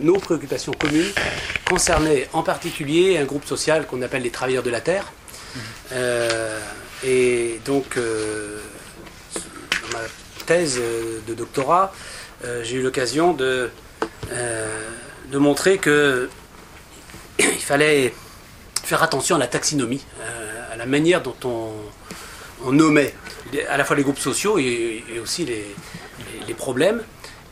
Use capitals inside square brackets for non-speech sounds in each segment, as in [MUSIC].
nos préoccupations communes concernaient en particulier un groupe social qu'on appelle les travailleurs de la terre. Euh, et donc, euh, dans ma thèse de doctorat, j'ai eu l'occasion de, de montrer que [COUGHS] il fallait faire attention à la taxinomie, à la manière dont on, on nommait à la fois les groupes sociaux et, aussi les, problèmes.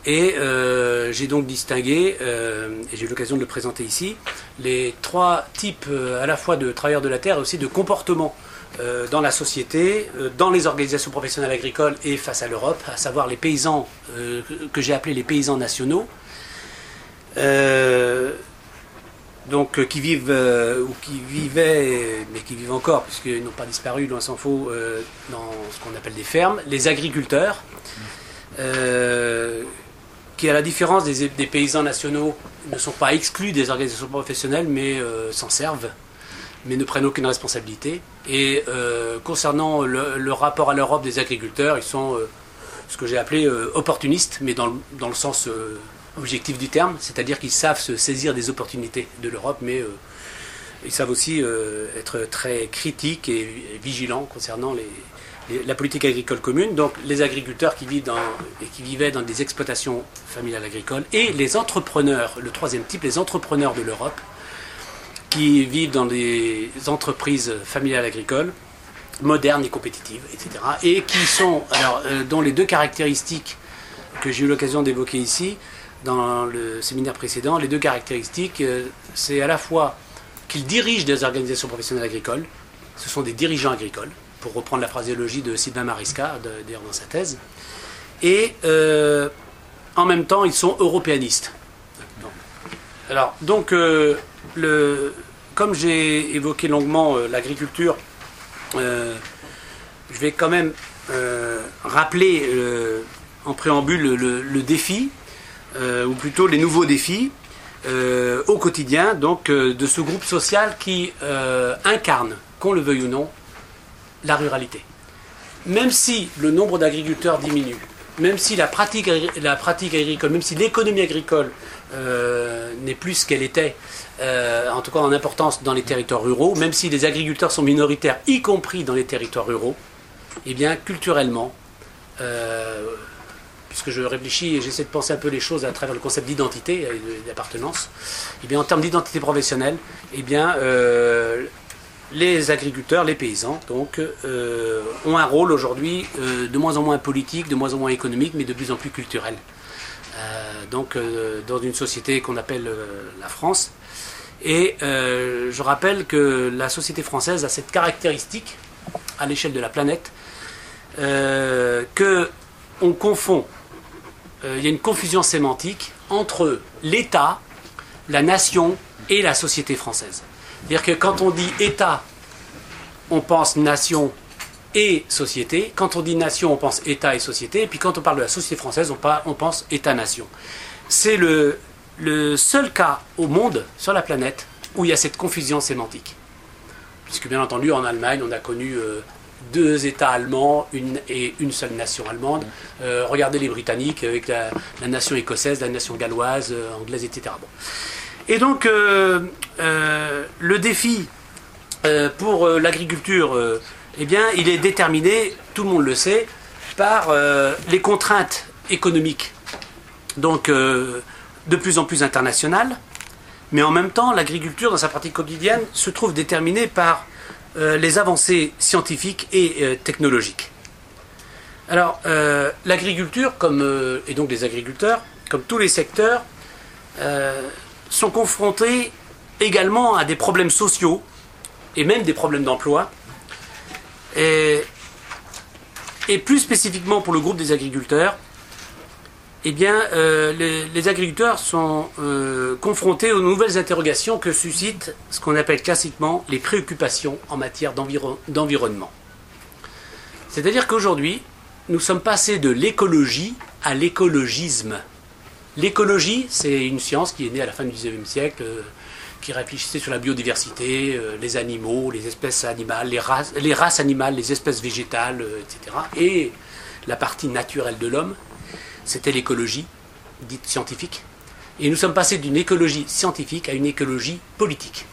Et euh, j'ai donc distingué, euh, et j'ai eu l'occasion de le présenter ici, les trois types euh, à la fois de travailleurs de la terre et aussi de comportements dans la société, dans les organisations professionnelles agricoles et face à l'Europe, à savoir les paysans que j'ai appelés les paysans nationaux donc qui vivent ou qui vivaient, mais qui vivent encore, puisqu'ils n'ont pas disparu, loin s'en faut, dans ce qu'on appelle des fermes, les agriculteurs, qui, à la différence des, paysans nationaux, ne sont pas exclus des organisations professionnelles, mais s'en servent, mais ne prennent aucune responsabilité. Et concernant le, rapport à l'Europe des agriculteurs, ils sont ce que j'ai appelé opportunistes, mais dans dans le sens objectif du terme, c'est-à-dire qu'ils savent se saisir des opportunités de l'Europe, mais euh, ils savent aussi euh, être très critiques et, vigilants concernant la politique agricole commune. Donc les agriculteurs qui vivent et qui vivaient dans des exploitations familiales agricoles et les entrepreneurs, le troisième type, les entrepreneurs de l'Europe, qui vivent dans des entreprises familiales agricoles modernes et compétitives, etc. Et qui sont, alors, euh, dont les deux caractéristiques que j'ai eu l'occasion d'évoquer ici, dans le séminaire précédent, les deux caractéristiques, euh, c'est à la fois qu'ils dirigent des organisations professionnelles agricoles, ce sont des dirigeants agricoles, pour reprendre la phraséologie de Sylvain Marisca, d'ailleurs dans sa thèse, et euh, en même temps, ils sont européanistes. Alors, donc, euh, le, comme j'ai évoqué longuement l'agriculture, je vais quand même rappeler en préambule le défi euh, ou plutôt les nouveaux défis euh, au quotidien donc, euh, de ce groupe social qui incarne, qu'on le veuille ou non, la ruralité. Même si le nombre d'agriculteurs diminue, même si la pratique, agricole, même si l'économie agricole n'est plus ce qu'elle était, en tout cas en importance dans les territoires ruraux, même si les agriculteurs sont minoritaires, y compris dans les territoires ruraux, eh bien culturellement, puisque je réfléchis et j'essaie de penser un peu les choses à travers le concept d'identité et d'appartenance, et eh bien en termes d'identité professionnelle, eh bien euh, les agriculteurs, les paysans, donc, euh, ont un rôle aujourd'hui euh, de moins en moins politique, de moins en moins économique, mais de plus en plus culturel. donc, dans une société qu'on appelle la France. Et je rappelle que la société française a cette caractéristique à l'échelle de la planète que on confond euh, il y a une confusion sémantique entre l'État, la nation et la société française. C'est-à-dire que quand on dit État, on pense nation et société. Quand on dit nation, on pense État et société. Et puis quand on parle de la société française, on, pense État-nation. C'est le, le seul cas au monde, sur la planète, où il y a cette confusion sémantique. Puisque bien entendu, en Allemagne, on a connu euh, deux États allemands une, et une seule nation allemande. Euh, regardez les Britanniques avec la, nation écossaise, la nation galloise, euh, anglaise, etc. Et donc, euh, le défi pour l'agriculture, eh bien, il est déterminé, tout le monde le sait, par les contraintes économiques, donc de plus en plus internationales. Mais en même temps, l'agriculture, dans sa pratique quotidienne, se trouve déterminée par euh, les avancées scientifiques et euh, technologiques. Alors, euh, l'agriculture, comme, et donc les agriculteurs, comme tous les secteurs, sont confrontés également à des problèmes sociaux et même des problèmes d'emploi. Et, plus spécifiquement pour le groupe des agriculteurs, eh euh, les, agriculteurs sont euh, confrontés aux nouvelles interrogations que suscitent ce qu'on appelle classiquement les préoccupations en matière d'environnement. C'est-à-dire qu'aujourd'hui, nous sommes passés de l'écologie à l'écologisme. L'écologie, c'est une science qui est née à la fin du XIXe siècle, euh, qui réfléchissait sur la biodiversité, les animaux, les espèces animales, les races, les races animales, les espèces végétales, etc. Et la partie naturelle de l'homme, c'était l'écologie, dite scientifique. Et nous sommes passés d'une écologie scientifique à une écologie politique.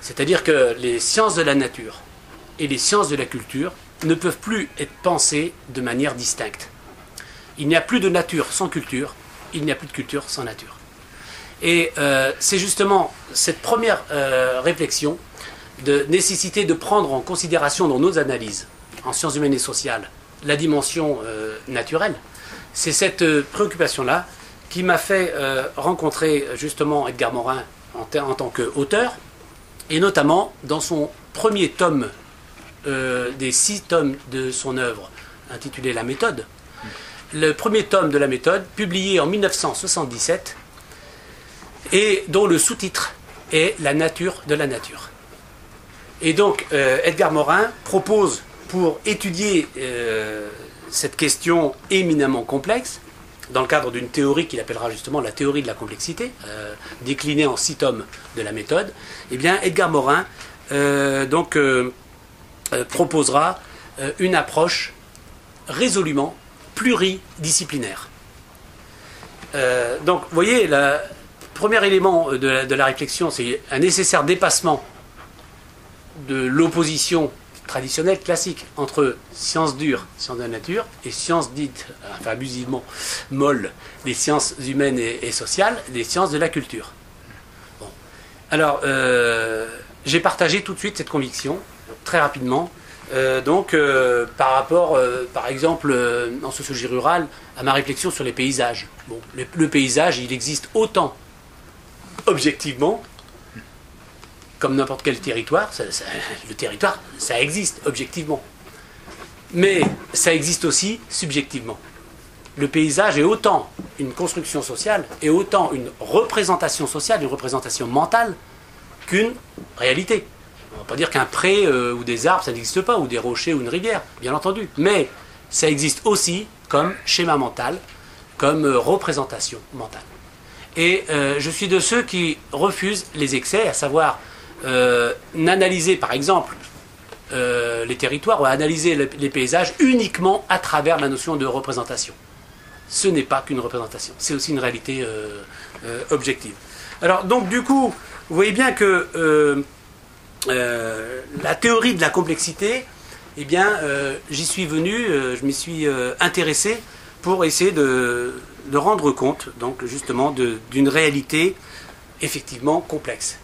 C'est-à-dire que les sciences de la nature et les sciences de la culture ne peuvent plus être pensées de manière distincte. Il n'y a plus de nature sans culture, il n'y a plus de culture sans nature. Et euh, c'est justement cette première euh, réflexion de nécessité de prendre en considération dans nos analyses en sciences humaines et sociales la dimension euh, naturelle. C'est cette préoccupation-là qui m'a fait rencontrer justement Edgar Morin en, en tant qu'auteur, et notamment dans son premier tome des six tomes de son œuvre intitulé La méthode, le premier tome de la méthode, publié en 1977, et dont le sous-titre est La nature de la nature. Et donc, euh, Edgar Morin propose, pour étudier euh, cette question éminemment complexe, dans le cadre d'une théorie qu'il appellera justement la théorie de la complexité, euh, déclinée en six tomes de la méthode, eh bien, Edgar Morin donc, proposera une approche résolument pluridisciplinaire. Euh, donc, vous voyez, le premier élément de la, réflexion, c'est un nécessaire dépassement de l'opposition traditionnelle, classique, entre sciences dures, sciences de la nature, et sciences dites, enfin abusivement molles, les sciences humaines et, sociales, les sciences de la culture. Bon. Alors, euh, j'ai partagé tout de suite cette conviction, très rapidement, euh, donc, euh, par rapport, euh, par exemple, en sociologie rurale, à ma réflexion sur les paysages. Le, paysage, il existe autant objectivement comme n'importe quel territoire. le territoire, ça existe objectivement. Mais ça existe aussi subjectivement. Le paysage est autant une construction sociale et autant une représentation sociale, une représentation mentale qu'une réalité. On ne va pas dire qu'un pré euh, ou des arbres, ça n'existe pas, ou des rochers ou une rivière, bien entendu. Mais ça existe aussi comme schéma mental, comme euh, représentation mentale. Et euh, je suis de ceux qui refusent les excès, à savoir n'analyser par exemple les territoires ou analyser les paysages uniquement à travers la notion de représentation. Ce n'est pas qu'une représentation, c'est aussi une réalité objective. Alors donc du coup, vous voyez bien que euh, la théorie de la complexité, eh bien, euh, j'y suis venu, euh, je m'y suis intéressé pour essayer de, rendre compte, donc justement, d'une réalité effectivement complexe.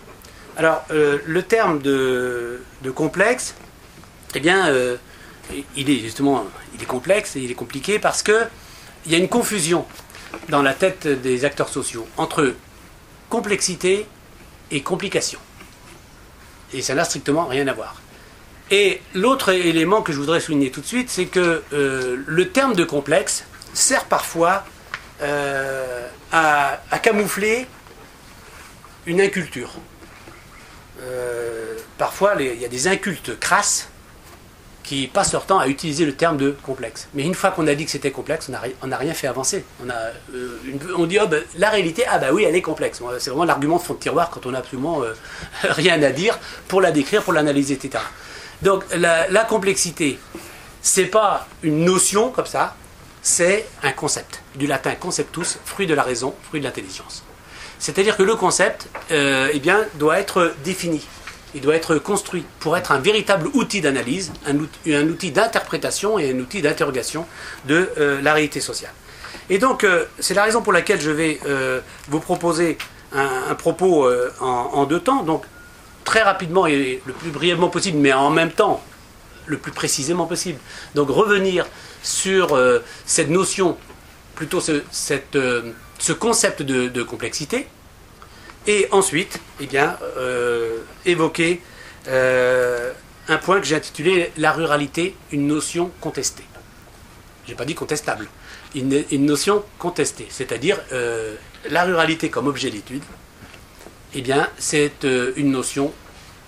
Alors, le terme de, complexe, eh bien, il est justement, complexe et il est compliqué parce que il y a une confusion dans la tête des acteurs sociaux entre complexité et complication et ça n'a strictement rien à voir. Et l'autre élément que je voudrais souligner tout de suite, c'est que euh, le terme de complexe sert parfois euh, à, camoufler une inculture. Euh, parfois, il y a des incultes crasses qui passent leur temps à utiliser le terme de complexe. Mais une fois qu'on a dit que c'était complexe, on n'a rien fait avancer. On, euh, on dit, oh, ben, la réalité, ah bah oui, elle est complexe. C'est vraiment l'argument de fond de tiroir quand on n'a absolument euh, [LAUGHS] rien à dire pour la décrire, pour l'analyser, etc. Donc la, la complexité, c'est pas une notion comme ça, c'est un concept. Du latin conceptus, fruit de la raison, fruit de l'intelligence. C'est-à-dire que le concept euh, eh bien, doit être défini il doit être construit pour être un véritable outil d'analyse, un outil, d'interprétation et un outil d'interrogation de euh, la réalité sociale. Et donc, euh, c'est la raison pour laquelle je vais euh, vous proposer un, propos en, deux temps. Donc, très rapidement et le plus brièvement possible, mais en même temps, le plus précisément possible. Donc, revenir sur cette notion, plutôt ce, ce concept de complexité, et ensuite, eh euh, évoquer euh, un point que j'ai intitulé La ruralité, une notion contestée. Je n'ai pas dit contestable, une, notion contestée, c'est-à-dire euh, la ruralité comme objet d'étude, eh bien, c'est une notion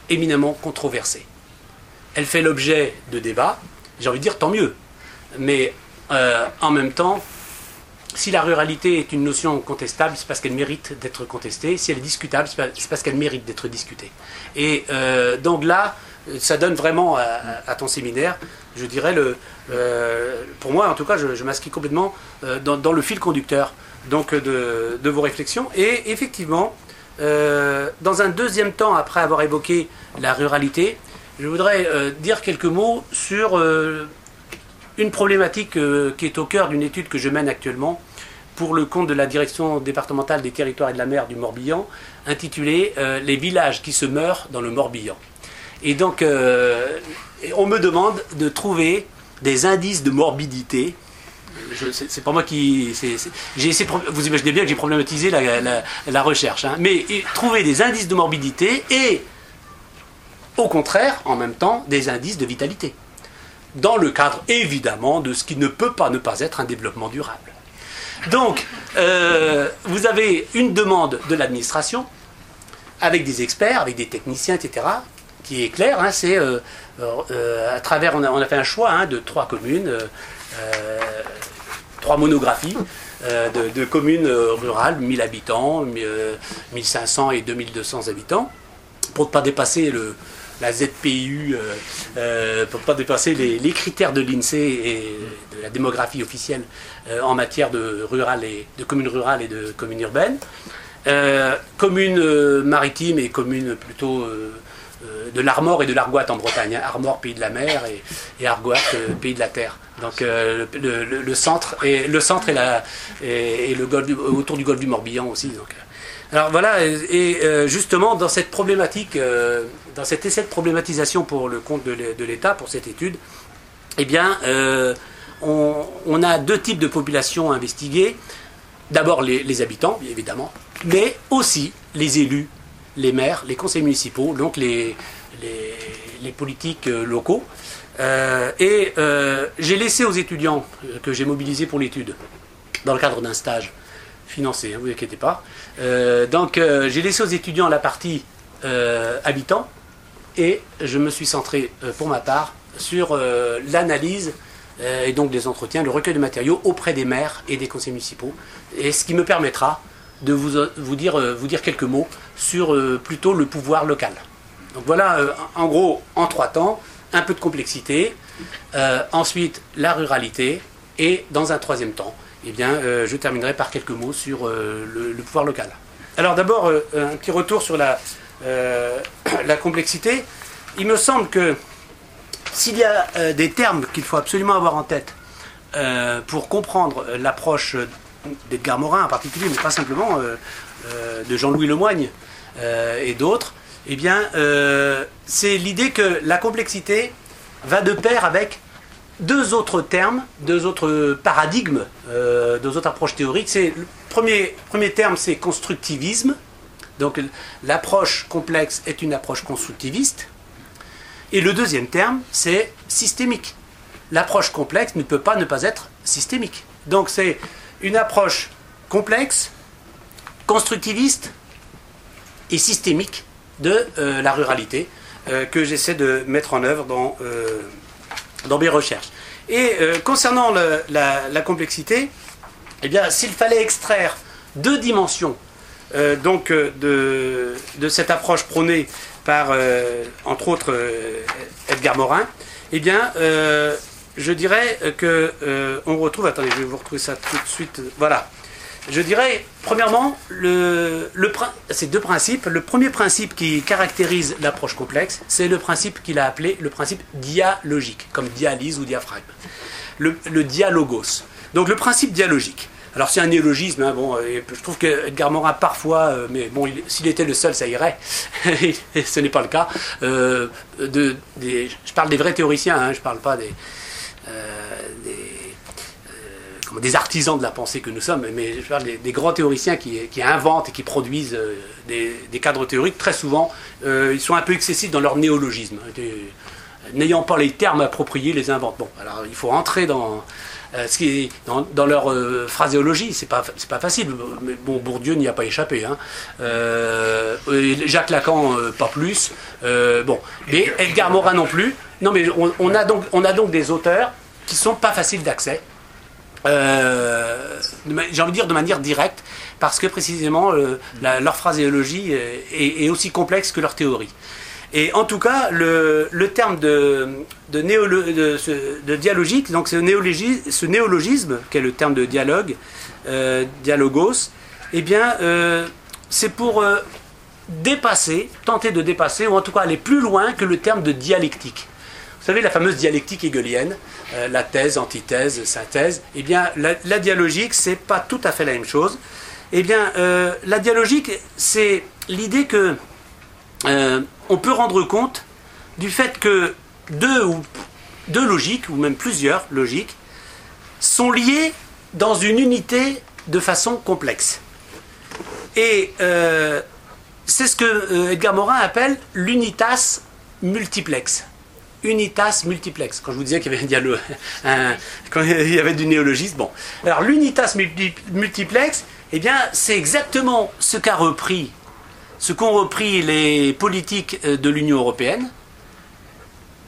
éminemment controversée. Elle fait l'objet de débats, j'ai envie de dire tant mieux, mais en même temps, si la ruralité est une notion contestable, c'est parce qu'elle mérite d'être contestée. Si elle est discutable, c'est parce qu'elle mérite d'être discutée. Et euh, donc là, ça donne vraiment à, ton séminaire, je dirais, le, euh, pour moi en tout cas, je, m'inscris complètement euh, dans, le fil conducteur donc de, vos réflexions. Et effectivement, dans un deuxième temps, après avoir évoqué la ruralité, je voudrais dire quelques mots sur une problématique qui est au cœur d'une étude que je mène actuellement pour le compte de la direction départementale des territoires et de la mer du Morbihan, intitulée Les villages qui se meurent dans le Morbihan. Et donc, on me demande de trouver des indices de morbidité. C'est pas moi qui. Vous imaginez bien que j'ai problématisé la, recherche. Hein. mais trouver des indices de morbidité et, au contraire, en même temps, des indices de vitalité. Dans le cadre, évidemment, de ce qui ne peut pas ne pas être un développement durable. Donc, euh, vous avez une demande de l'administration, avec des experts, avec des techniciens, etc., qui est claire. Hein, c'est euh, euh, à travers, on a, fait un choix hein, de trois communes, trois monographies. De, communes rurales, 1000 habitants, 1500 et 2200 habitants, pour ne pas dépasser le, la ZPU, pour ne pas dépasser les, critères de l'INSEE et de la démographie officielle en matière de, rural et, de communes rurales et de communes urbaines. communes maritimes et communes plutôt euh, de l'Armor et de l'Argoat en Bretagne. Hein. Armor, pays de la mer, et, et euh, pays de la terre. Donc euh, le, centre et le centre et, la, et, le golfe autour du golfe du Morbihan aussi. Alors voilà, et, justement dans cette problématique, dans cet essai de problématisation pour le compte de l'État, pour cette étude, eh bien, on, on, a deux types de populations investiguées. D'abord les, habitants, évidemment, mais aussi les élus les maires, les conseils municipaux, donc les, politiques euh, locaux. Euh, et euh, j'ai laissé aux étudiants que j'ai mobilisés pour l'étude, dans le cadre d'un stage financé, ne hein, vous inquiétez pas. Donc j'ai laissé aux étudiants la partie habitants et je me suis centré pour ma part sur l'analyse et donc des entretiens, le recueil de matériaux auprès des maires et des conseils municipaux, et ce qui me permettra de dire, vous dire quelques mots sur euh, plutôt le pouvoir local. Donc voilà, euh, en gros, en trois temps, un peu de complexité, euh, ensuite la ruralité, et dans un troisième temps, eh bien, je terminerai par quelques mots sur le, pouvoir local. Alors d'abord, un petit retour sur [COUGHS] la, complexité. Il me semble que s'il y a des termes qu'il faut absolument avoir en tête pour comprendre l'approche d'Edgar Morin en particulier, mais pas simplement de Jean-Louis Lemoigne, euh, et d'autres, eh bien, euh, c'est l'idée que la complexité va de pair avec deux autres termes, deux autres paradigmes, euh, deux autres approches théoriques. C'est, le premier, premier terme, c'est constructivisme. Donc l'approche complexe est une approche constructiviste. Et le deuxième terme, c'est systémique. L'approche complexe ne peut pas ne pas être systémique. Donc c'est une approche complexe, constructiviste, et systémique de euh, la ruralité euh, que j'essaie de mettre en œuvre dans, dans mes recherches. Et concernant la, complexité, eh s'il fallait extraire deux dimensions donc, de, de, cette approche prônée par, entre autres, Edgar Morin, eh je dirais que on retrouve, attendez, je vais vous retrouver ça tout de suite, voilà, je dirais, premièrement, le, ces deux principes. Le premier principe qui caractérise l'approche complexe, c'est le principe qu'il a appelé le principe dialogique, comme dialyse ou diaphragme. Le, dialogos. Donc le principe dialogique. Alors c'est un néologisme, hein, bon, je trouve que Edgar Morin parfois, euh, mais bon, s'il était le seul, ça irait. [LAUGHS] Ce n'est pas le cas. Euh, je parle des vrais théoriciens, hein, je ne parle pas euh, des artisans de la pensée que nous sommes, mais je parle des, grands théoriciens qui, inventent et qui produisent euh, des, cadres théoriques, très souvent, euh, ils sont un peu excessifs dans leur néologisme. N'ayant pas les termes appropriés, les inventent. Bon, alors il faut entrer dans, euh, ce dans, leur phraséologie, c'est pas, pas facile. Mais bon, Bourdieu n'y a pas échappé. Hein. Jacques Lacan, pas plus. bon, mais Edgar Morin non plus. Non, mais on, a donc, on a donc des auteurs qui sont pas faciles d'accès euh, j'ai envie de dire de manière directe, parce que précisément euh, leur phraséologie est, aussi complexe que leur théorie. Et en tout cas, le, terme de, de, dialogique, donc ce, néologisme, ce néologisme, qui est le terme de dialogue, euh, dialogos, eh bien, c'est pour dépasser, tenter de dépasser, ou en tout cas aller plus loin que le terme de dialectique. Vous savez, la fameuse dialectique hegelienne, la thèse, antithèse, synthèse, eh bien, la, la dialogique, c'est pas tout à fait la même chose. Eh bien, la dialogique, c'est l'idée que on peut rendre compte du fait que deux, ou, deux logiques, ou même plusieurs logiques, sont liées dans une unité de façon complexe. Et euh, c'est ce que euh, Edgar Morin appelle l'unitas multiplex. Unitas multiplex. Quand je vous disais qu'il y avait [LAUGHS] du néologisme, bon. Alors l'unitas multiplex, eh bien, c'est exactement ce qu'a repris ce qu'ont repris les politiques euh, de l'Union européenne.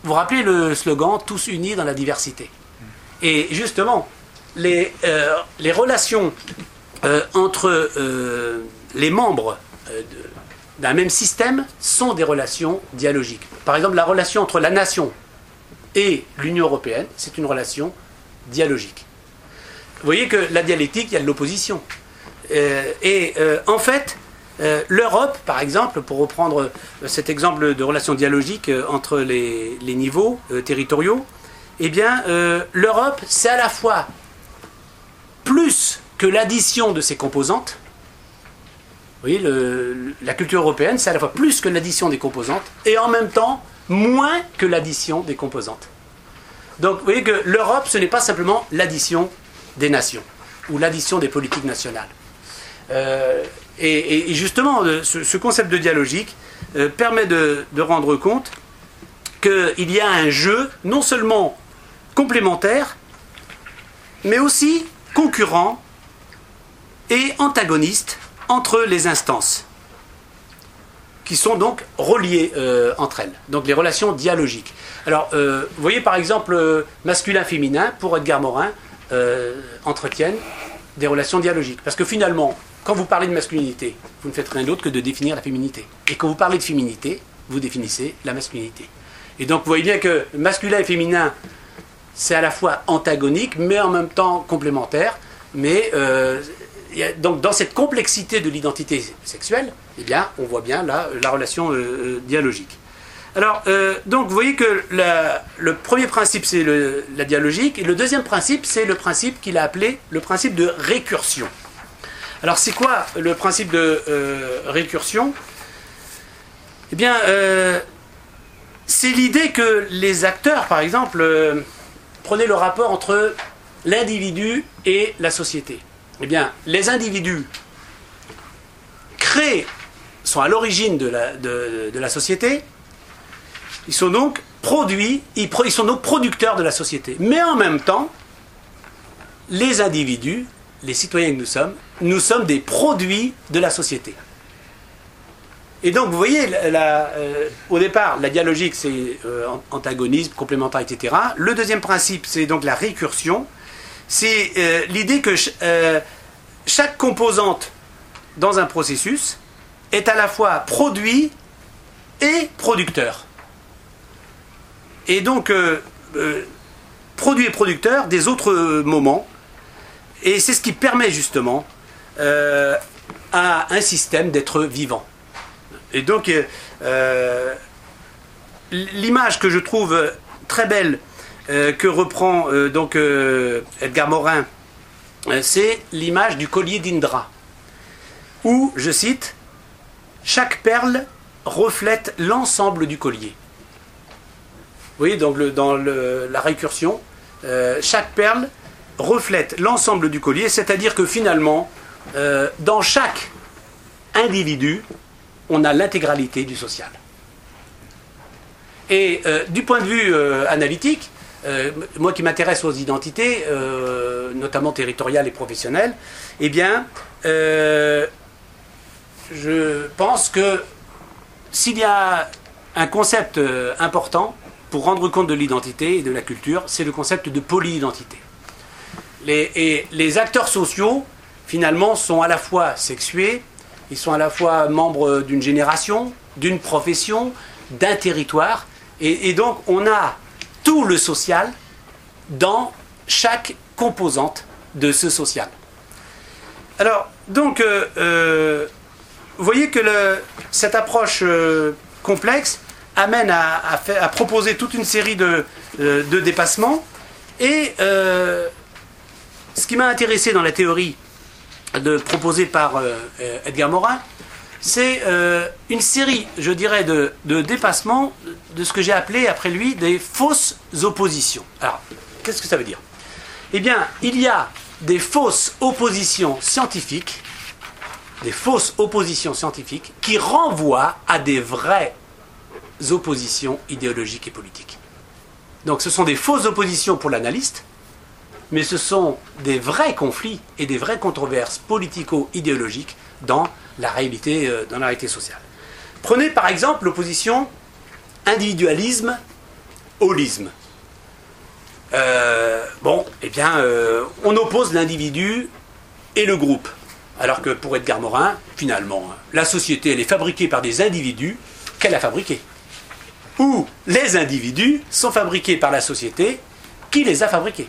Vous rappelez le slogan Tous unis dans la diversité. Et justement, les, euh, relations euh, entre les membres d'un même système sont des relations dialogiques. Par exemple, la relation entre la nation et l'Union européenne, c'est une relation dialogique. Vous voyez que la dialectique, il y a de l'opposition. et en fait, euh, L'Europe, par exemple, pour reprendre euh, cet exemple de relation dialogique euh, entre les, niveaux territoriaux, eh bien, l'Europe, c'est à la fois plus que l'addition de ses composantes. Vous voyez, la culture européenne, c'est à la fois plus que l'addition des composantes et en même temps moins que l'addition des composantes. Donc, vous voyez que l'Europe, ce n'est pas simplement l'addition des nations ou l'addition des politiques nationales. Et, justement, euh, ce, concept de dialogique euh, permet de, rendre compte qu'il y a un jeu non seulement complémentaire, mais aussi concurrent et antagoniste entre les instances, qui sont donc reliées euh, entre elles, donc les relations dialogiques. Alors, vous voyez par exemple, masculin-féminin, pour Edgar Morin, entretiennent des relations dialogiques. Parce que finalement, quand vous parlez de masculinité, vous ne faites rien d'autre que de définir la féminité. Et quand vous parlez de féminité, vous définissez la masculinité. Et donc vous voyez bien que masculin et féminin, c'est à la fois antagonique, mais en même temps complémentaire. Mais euh, donc dans cette complexité de l'identité sexuelle, eh bien, on voit bien la relation euh, euh, dialogique. Alors, donc vous voyez que le premier principe, c'est la dialogique, et le deuxième principe, c'est le principe qu'il a appelé le principe de récursion. Alors c'est quoi le principe de euh, récursion? Eh bien, euh, c'est l'idée que les acteurs, par exemple, euh, prenaient le rapport entre l'individu et la société. Eh bien, les individus créent, sont à l'origine de la, société, ils sont donc produits, ils sont donc producteurs de la société. Mais en même temps, les individus les citoyens que nous sommes, nous sommes des produits de la société. Et donc, vous voyez, euh, au départ, la dialogique, c'est euh, antagonisme, complémentaire, etc. Le deuxième principe, c'est donc la récursion. C'est euh, l'idée que chaque composante dans un processus est à la fois produit et producteur. Et donc, produit et producteur des autres moments et c'est ce qui permet justement euh, à un système d'être vivant. Et donc, euh, l'image que je trouve très belle euh, que reprend donc Edgar Morin, c'est l'image du collier d'Indra, où, je cite, chaque perle reflète l'ensemble du collier. Vous voyez, donc dans la récursion, chaque perle reflète l'ensemble du collier, c'est-à-dire que finalement, euh, dans chaque individu, on a l'intégralité du social. Et euh, du point de vue euh, moi qui m'intéresse aux identités, notamment territoriales et professionnelles, eh bien, je pense que s'il y a un concept important pour rendre compte de l'identité et de la culture, c'est le concept de polyidentité et les acteurs sociaux, finalement, sont à la fois sexués, ils sont à la fois membres d'une génération, d'une profession, d'un territoire. Et, donc, on a tout le social dans chaque composante de ce social. Alors, donc, euh, euh, vous voyez que cette approche euh, complexe amène à, proposer toute une série de, dépassements. Et ce qui m'a intéressé dans la théorie proposée par Edgar Morin, c'est euh, une série, je dirais, de, dépassements de ce que j'ai appelé après lui des fausses oppositions. Alors, qu'est-ce que ça veut dire? Eh bien, il y a des fausses oppositions scientifiques, des fausses oppositions scientifiques qui renvoient à des vraies oppositions idéologiques et politiques. Donc, ce sont des fausses oppositions pour l'analyste, mais ce sont des vrais conflits et des vraies controverses politico-idéologiques dans la réalité, euh, dans la réalité sociale. Prenez par exemple l'opposition individualisme-holisme. Euh, bon, eh bien, euh, on oppose l'individu et le groupe. Alors que pour Edgar Morin, finalement, la société, elle est fabriquée par des individus qu'elle a fabriqués. Ou les individus sont fabriqués par la société qui les a fabriqués.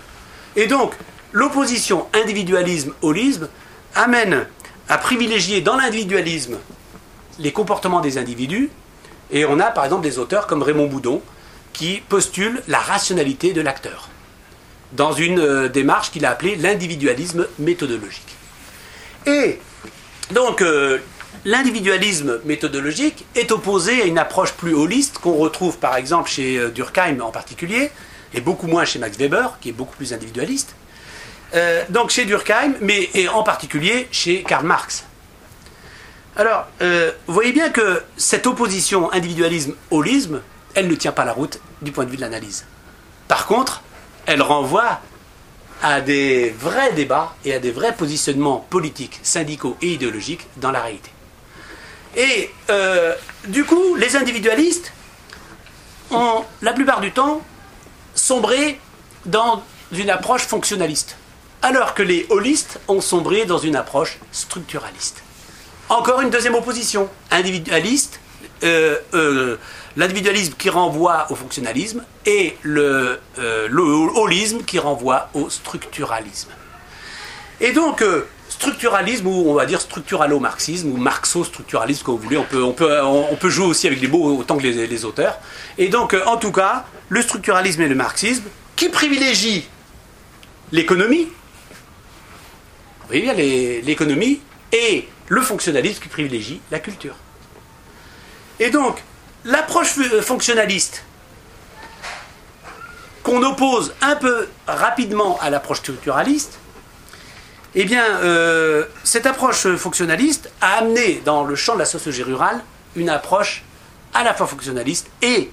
Et donc, l'opposition individualisme-holisme amène à privilégier dans l'individualisme les comportements des individus. Et on a par exemple des auteurs comme Raymond Boudon qui postulent la rationalité de l'acteur dans une euh, démarche qu'il a appelée l'individualisme méthodologique. Et donc euh, l'individualisme méthodologique est opposé à une approche plus holiste qu'on retrouve par exemple chez euh, Durkheim en particulier, et beaucoup moins chez Max Weber, qui est beaucoup plus individualiste. Euh, donc chez Durkheim, mais et en particulier chez Karl Marx. Alors, euh, vous voyez bien que cette opposition individualisme-holisme, elle ne tient pas la route du point de vue de l'analyse. Par contre, elle renvoie à des vrais débats et à des vrais positionnements politiques, syndicaux et idéologiques dans la réalité. Et euh, du coup, les individualistes ont la plupart du temps sombré dans une approche fonctionnaliste alors que les holistes ont sombré dans une approche structuraliste. Encore une deuxième opposition, individualiste, euh, euh, l'individualisme qui renvoie au fonctionnalisme et le, euh, holisme qui renvoie au structuralisme. Et donc, structuralisme, ou on va dire structuralo-marxisme, ou marxo-structuralisme, comme vous voulez, on peut, on, peut, on peut, jouer aussi avec les mots autant que les, les auteurs. Et donc, en tout cas, le structuralisme et le marxisme, qui privilégient l'économie, voyez l'économie et le fonctionnalisme qui privilégie la culture. Et donc, l'approche euh, fonctionnaliste qu'on oppose un peu rapidement à l'approche structuraliste, eh bien, euh, cette approche fonctionnaliste a amené dans le champ de la sociologie rurale une approche à la fois fonctionnaliste et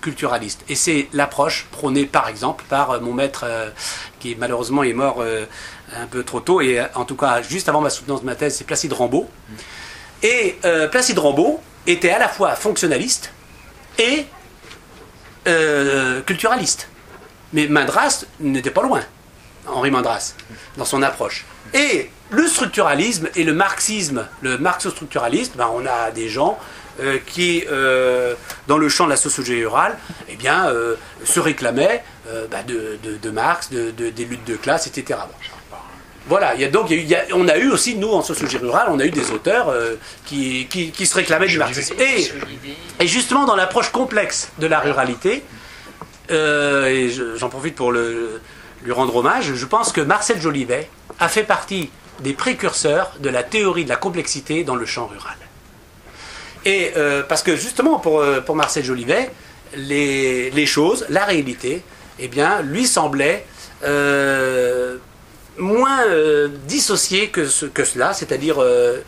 culturaliste. Et c'est l'approche prônée par exemple par euh, mon maître qui malheureusement est mort un peu trop tôt, et en tout cas juste avant ma soutenance de ma thèse, c'est Placide Rambaud. Et euh, Placide Rambaud était à la fois fonctionnaliste et euh, culturaliste. Mais Mandras n'était pas loin, Henri Mandras, dans son approche. Et le structuralisme et le marxisme, le marxo-structuralisme, ben, on a des gens euh, qui, dans le champ de la sociologie rurale, eh bien, se réclamaient ben, de, Marx, de, des luttes de classe, etc. Voilà, y a donc, on a eu aussi, nous, en sociologie rurale, on a eu des auteurs euh, qui, qui, se réclamaient du marxisme. Et, et, justement, dans l'approche complexe de la ruralité, euh, et j'en profite pour le, lui rendre hommage, je pense que Marcel Jolivet a fait partie des précurseurs de la théorie de la complexité dans le champ rural. Et euh, parce que justement, pour, pour Marcel Jolivet, les, les, choses, la réalité, eh bien, lui semblait moins euh, dissocié que, que cela, c'est-à-dire euh,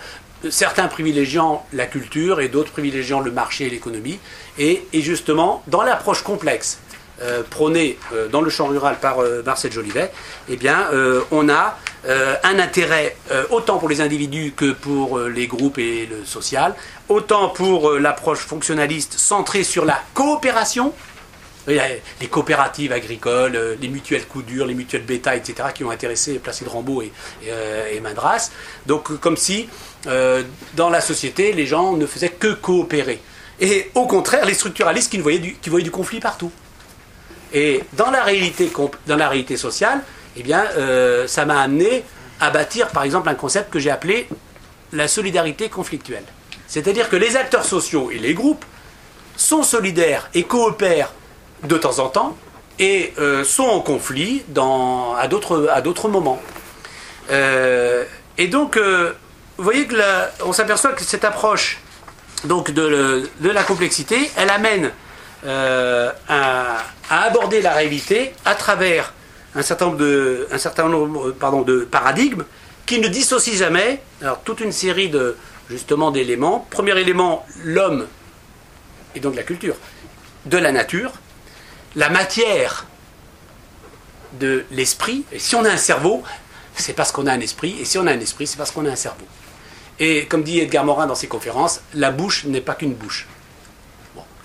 certains privilégiant la culture et d'autres privilégiant le marché et l'économie. Et, justement, dans l'approche complexe euh, prônée dans le champ rural par Marcel Jolivet, eh bien, on a un intérêt autant pour les individus que pour les groupes et le social, autant pour l'approche fonctionnaliste centrée sur la coopération, les coopératives agricoles, euh, les mutuelles coup dur, les mutuelles bêta, etc., qui ont intéressé Placide Rambaud et, euh, et Donc, comme si, euh, dans la société, les gens ne faisaient que coopérer. et au contraire les structuralistes qui, voyaient du, conflit partout. Et dans la réalité, sociale, eh bien, euh, ça m'a amené à bâtir, par exemple, un concept que j'ai appelé la solidarité conflictuelle. C'est-à-dire que les acteurs sociaux et les groupes sont solidaires et coopèrent de temps en temps et euh, sont en conflit dans, à d'autres moments. Euh, et donc, vous voyez que on s'aperçoit que cette approche donc de, la complexité, elle amène à, aborder la réalité à travers un certain nombre de, un certain nombre, de paradigmes qui ne dissocient jamais toute une série de, justement d'éléments. Premier élément, l'homme, et donc la culture, de la nature, la matière de l'esprit. Et si on a un cerveau, c'est parce qu'on a un esprit, et si on a un esprit, c'est parce qu'on a un cerveau. Et comme dit Edgar Morin dans ses conférences, la bouche n'est pas qu'une bouche.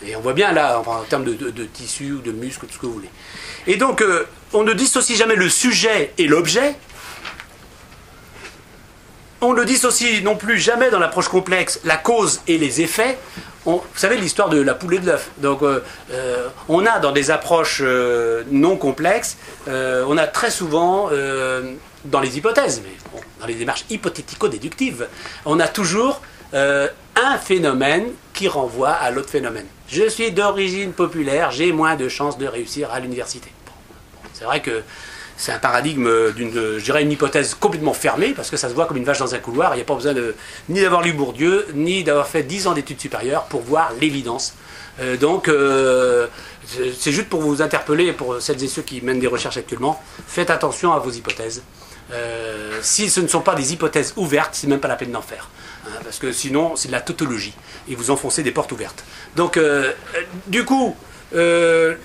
Et on voit bien là, en termes de, tissu ou de muscles, tout ce que vous voulez. Et donc, euh, on ne dissocie jamais le sujet et l'objet. On ne dissocie non plus jamais dans l'approche complexe la cause et les effets. Vous savez l'histoire de la poule et de l'œuf. Donc, euh, euh, on a dans des approches non complexes, on a très souvent, dans les hypothèses, mais dans les démarches hypothético-déductives, on a toujours un phénomène qui renvoie à l'autre phénomène. Je suis d'origine populaire, j'ai moins de chances de réussir à l'université. c'est vrai que c'est un paradigme d'une, je dirais, une hypothèse complètement fermée, parce que ça se voit comme une vache dans un couloir. Il n'y a pas besoin de, ni d'avoir lu Bourdieu, ni d'avoir fait 10 ans d'études supérieures pour voir l'évidence. Euh, donc, euh, c'est juste pour vous interpeller, pour celles et ceux qui mènent des recherches actuellement, faites attention à vos hypothèses. Euh, si ce ne sont pas des hypothèses ouvertes, c'est même pas la peine d'en faire. Hein, parce que sinon, c'est de la tautologie. Et vous enfoncez des portes ouvertes. Donc, du coup, ce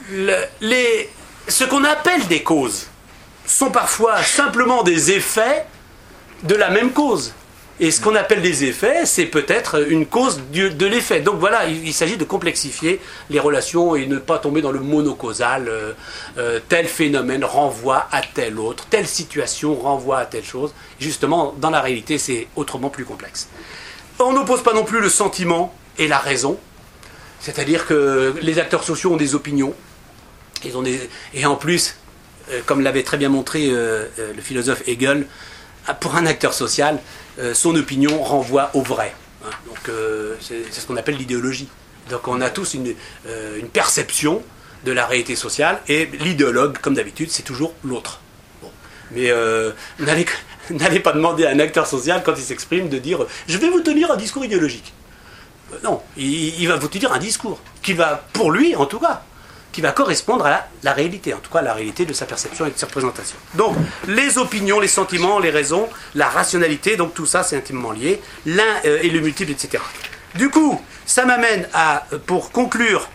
qu'on appelle des causes sont parfois simplement des effets de la même cause. Et ce qu'on appelle des effets, c'est peut-être une cause de l'effet. Donc voilà, il, s'agit de complexifier les relations et ne pas tomber dans le monocausal. Euh, tel phénomène renvoie à tel autre, telle situation renvoie à telle chose. Justement, dans la réalité, c'est autrement plus complexe. On n'oppose pas non plus le sentiment et la raison. C'est-à-dire que les acteurs sociaux ont des opinions. Ils ont des... Et en plus, euh, comme l'avait très bien montré euh, euh, le philosophe Hegel, pour un acteur social, son opinion renvoie au vrai. Hein. Donc c'est ce qu'on appelle l'idéologie. Donc on a tous une, une, perception de la réalité sociale et l'idéologue, comme d'habitude, c'est toujours l'autre. Mais [LAUGHS] [LAUGHS] n'allez pas demander à un acteur social, quand il s'exprime, de dire je vais vous tenir un discours idéologique. Non, il, va vous tenir un discours qui va, pour lui en tout cas, qui va correspondre à la, réalité, en tout cas la réalité de sa perception et de sa représentation. Donc, les opinions, les sentiments, les raisons, la rationalité, donc tout ça c'est intimement lié, l'un euh, et le multiple, etc. Du coup, ça m'amène à, pour conclure,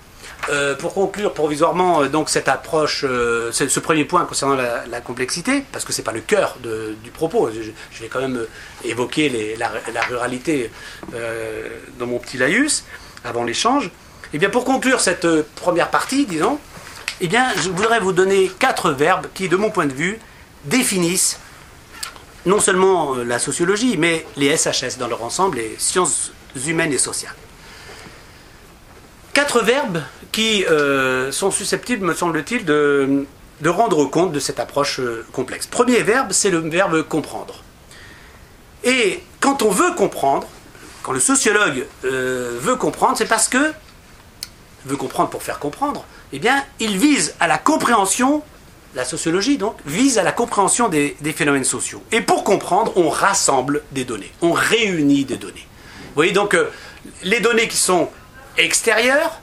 euh, pour conclure provisoirement euh, donc cette approche, euh, ce premier point concernant la, complexité, parce que ce n'est pas le cœur du propos, je, vais quand même évoquer la, ruralité dans mon petit laïus avant l'échange. Eh bien pour conclure cette première partie, disons, eh bien je voudrais vous donner quatre verbes qui, de mon point de vue, définissent non seulement la sociologie, mais les SHS dans leur ensemble, les sciences humaines et sociales. Quatre verbes qui euh, sont susceptibles, me semble-t-il, de, rendre compte de cette approche euh, complexe. Premier verbe, c'est le verbe comprendre. Et quand on veut comprendre, quand le sociologue euh, veut comprendre, c'est parce que veut comprendre pour faire comprendre, eh bien, il vise à la compréhension, la sociologie donc, vise à la compréhension des, des phénomènes sociaux. Et pour comprendre, on rassemble des données, on réunit des données. Vous voyez donc les données qui sont extérieures,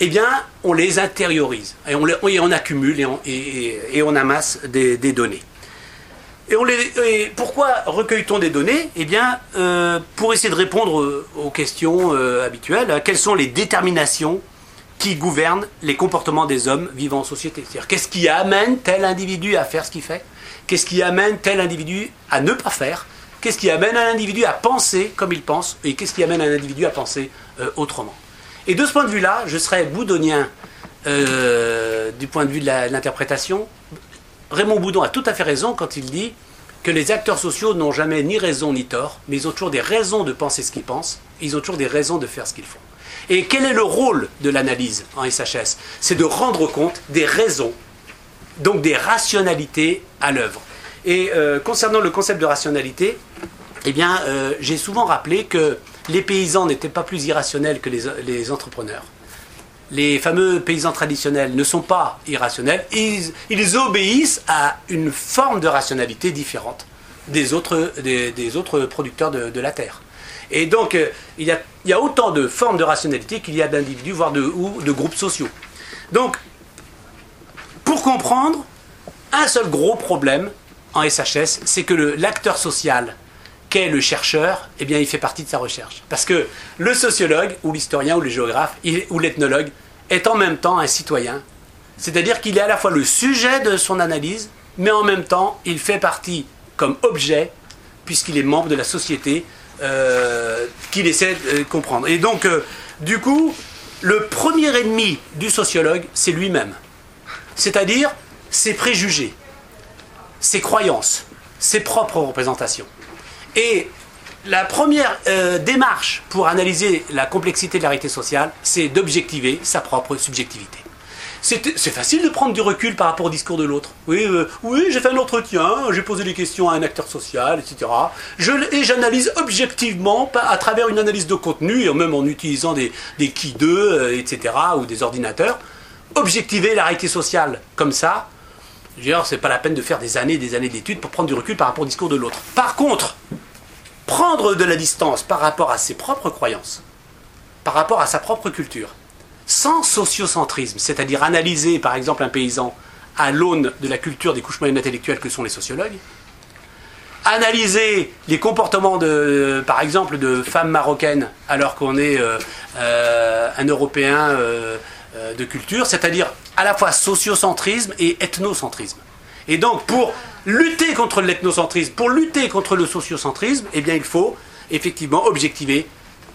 eh bien, on les intériorise. Et on, on accumule et on, amasse des, données. Et, on les, pourquoi recueille-t-on des données? Eh bien, euh, pour essayer de répondre aux questions euh, habituelles, quelles sont les déterminations qui gouvernent les comportements des hommes vivant en société. C'est-à-dire, qu'est-ce qui amène tel individu à faire ce qu'il fait? Qu'est-ce qui amène tel individu à ne pas faire? Qu'est-ce qui amène un individu à penser comme il pense? Et qu'est-ce qui amène un individu à penser euh, autrement? Et de ce point de vue-là, je serais boudonien euh, du point de vue de l'interprétation. Raymond Boudon a tout à fait raison quand il dit que les acteurs sociaux n'ont jamais ni raison ni tort, mais ils ont toujours des raisons de penser ce qu'ils pensent, ils ont toujours des raisons de faire ce qu'ils font. Et quel est le rôle de l'analyse en SHS C'est de rendre compte des raisons, donc des rationalités à l'œuvre. Et euh, concernant le concept de rationalité, eh bien, euh, j'ai souvent rappelé que les paysans n'étaient pas plus irrationnels que les, entrepreneurs. Les fameux paysans traditionnels ne sont pas irrationnels, ils, obéissent à une forme de rationalité différente des autres, des, autres producteurs de, la terre. Et donc, euh, il, y a, autant de formes de rationalité qu'il y a d'individus, voire de groupes sociaux. Donc, pour comprendre, un seul gros problème en SHS, c'est que l'acteur social qu'est le chercheur, eh bien, il fait partie de sa recherche. Parce que le sociologue, ou l'historien, ou le géographe, ou l'ethnologue, est en même temps un citoyen. C'est-à-dire qu'il est à la fois le sujet de son analyse, mais en même temps, il fait partie comme objet, puisqu'il est membre de la société euh, qu'il essaie de comprendre. Et donc, euh, du coup, le premier ennemi du sociologue, c'est lui-même. C'est-à-dire ses préjugés, ses croyances, ses propres représentations. Et la première euh, démarche pour analyser la complexité de la réalité sociale, c'est d'objectiver sa propre subjectivité. C'est facile de prendre du recul par rapport au discours de l'autre. Oui, euh, oui j'ai fait un entretien, j'ai posé des questions à un acteur social, etc. Je, et j'analyse objectivement à travers une analyse de contenu, et même en utilisant des, des qui 2, euh, etc., ou des ordinateurs. Objectiver la réalité sociale comme ça, c'est pas la peine de faire des années et des années d'études pour prendre du recul par rapport au discours de l'autre. Par contre, prendre de la distance par rapport à ses propres croyances, par rapport à sa propre culture, sans sociocentrisme, c'est-à-dire analyser par exemple un paysan à l'aune de la culture des couches moyennes intellectuelles que sont les sociologues, analyser les comportements de, par exemple, de femmes marocaines alors qu'on est euh, euh, un Européen euh, de culture, c'est-à-dire à la fois sociocentrisme et ethnocentrisme. Et donc pour lutter contre l'ethnocentrisme, pour lutter contre le sociocentrisme, eh bien il faut effectivement objectiver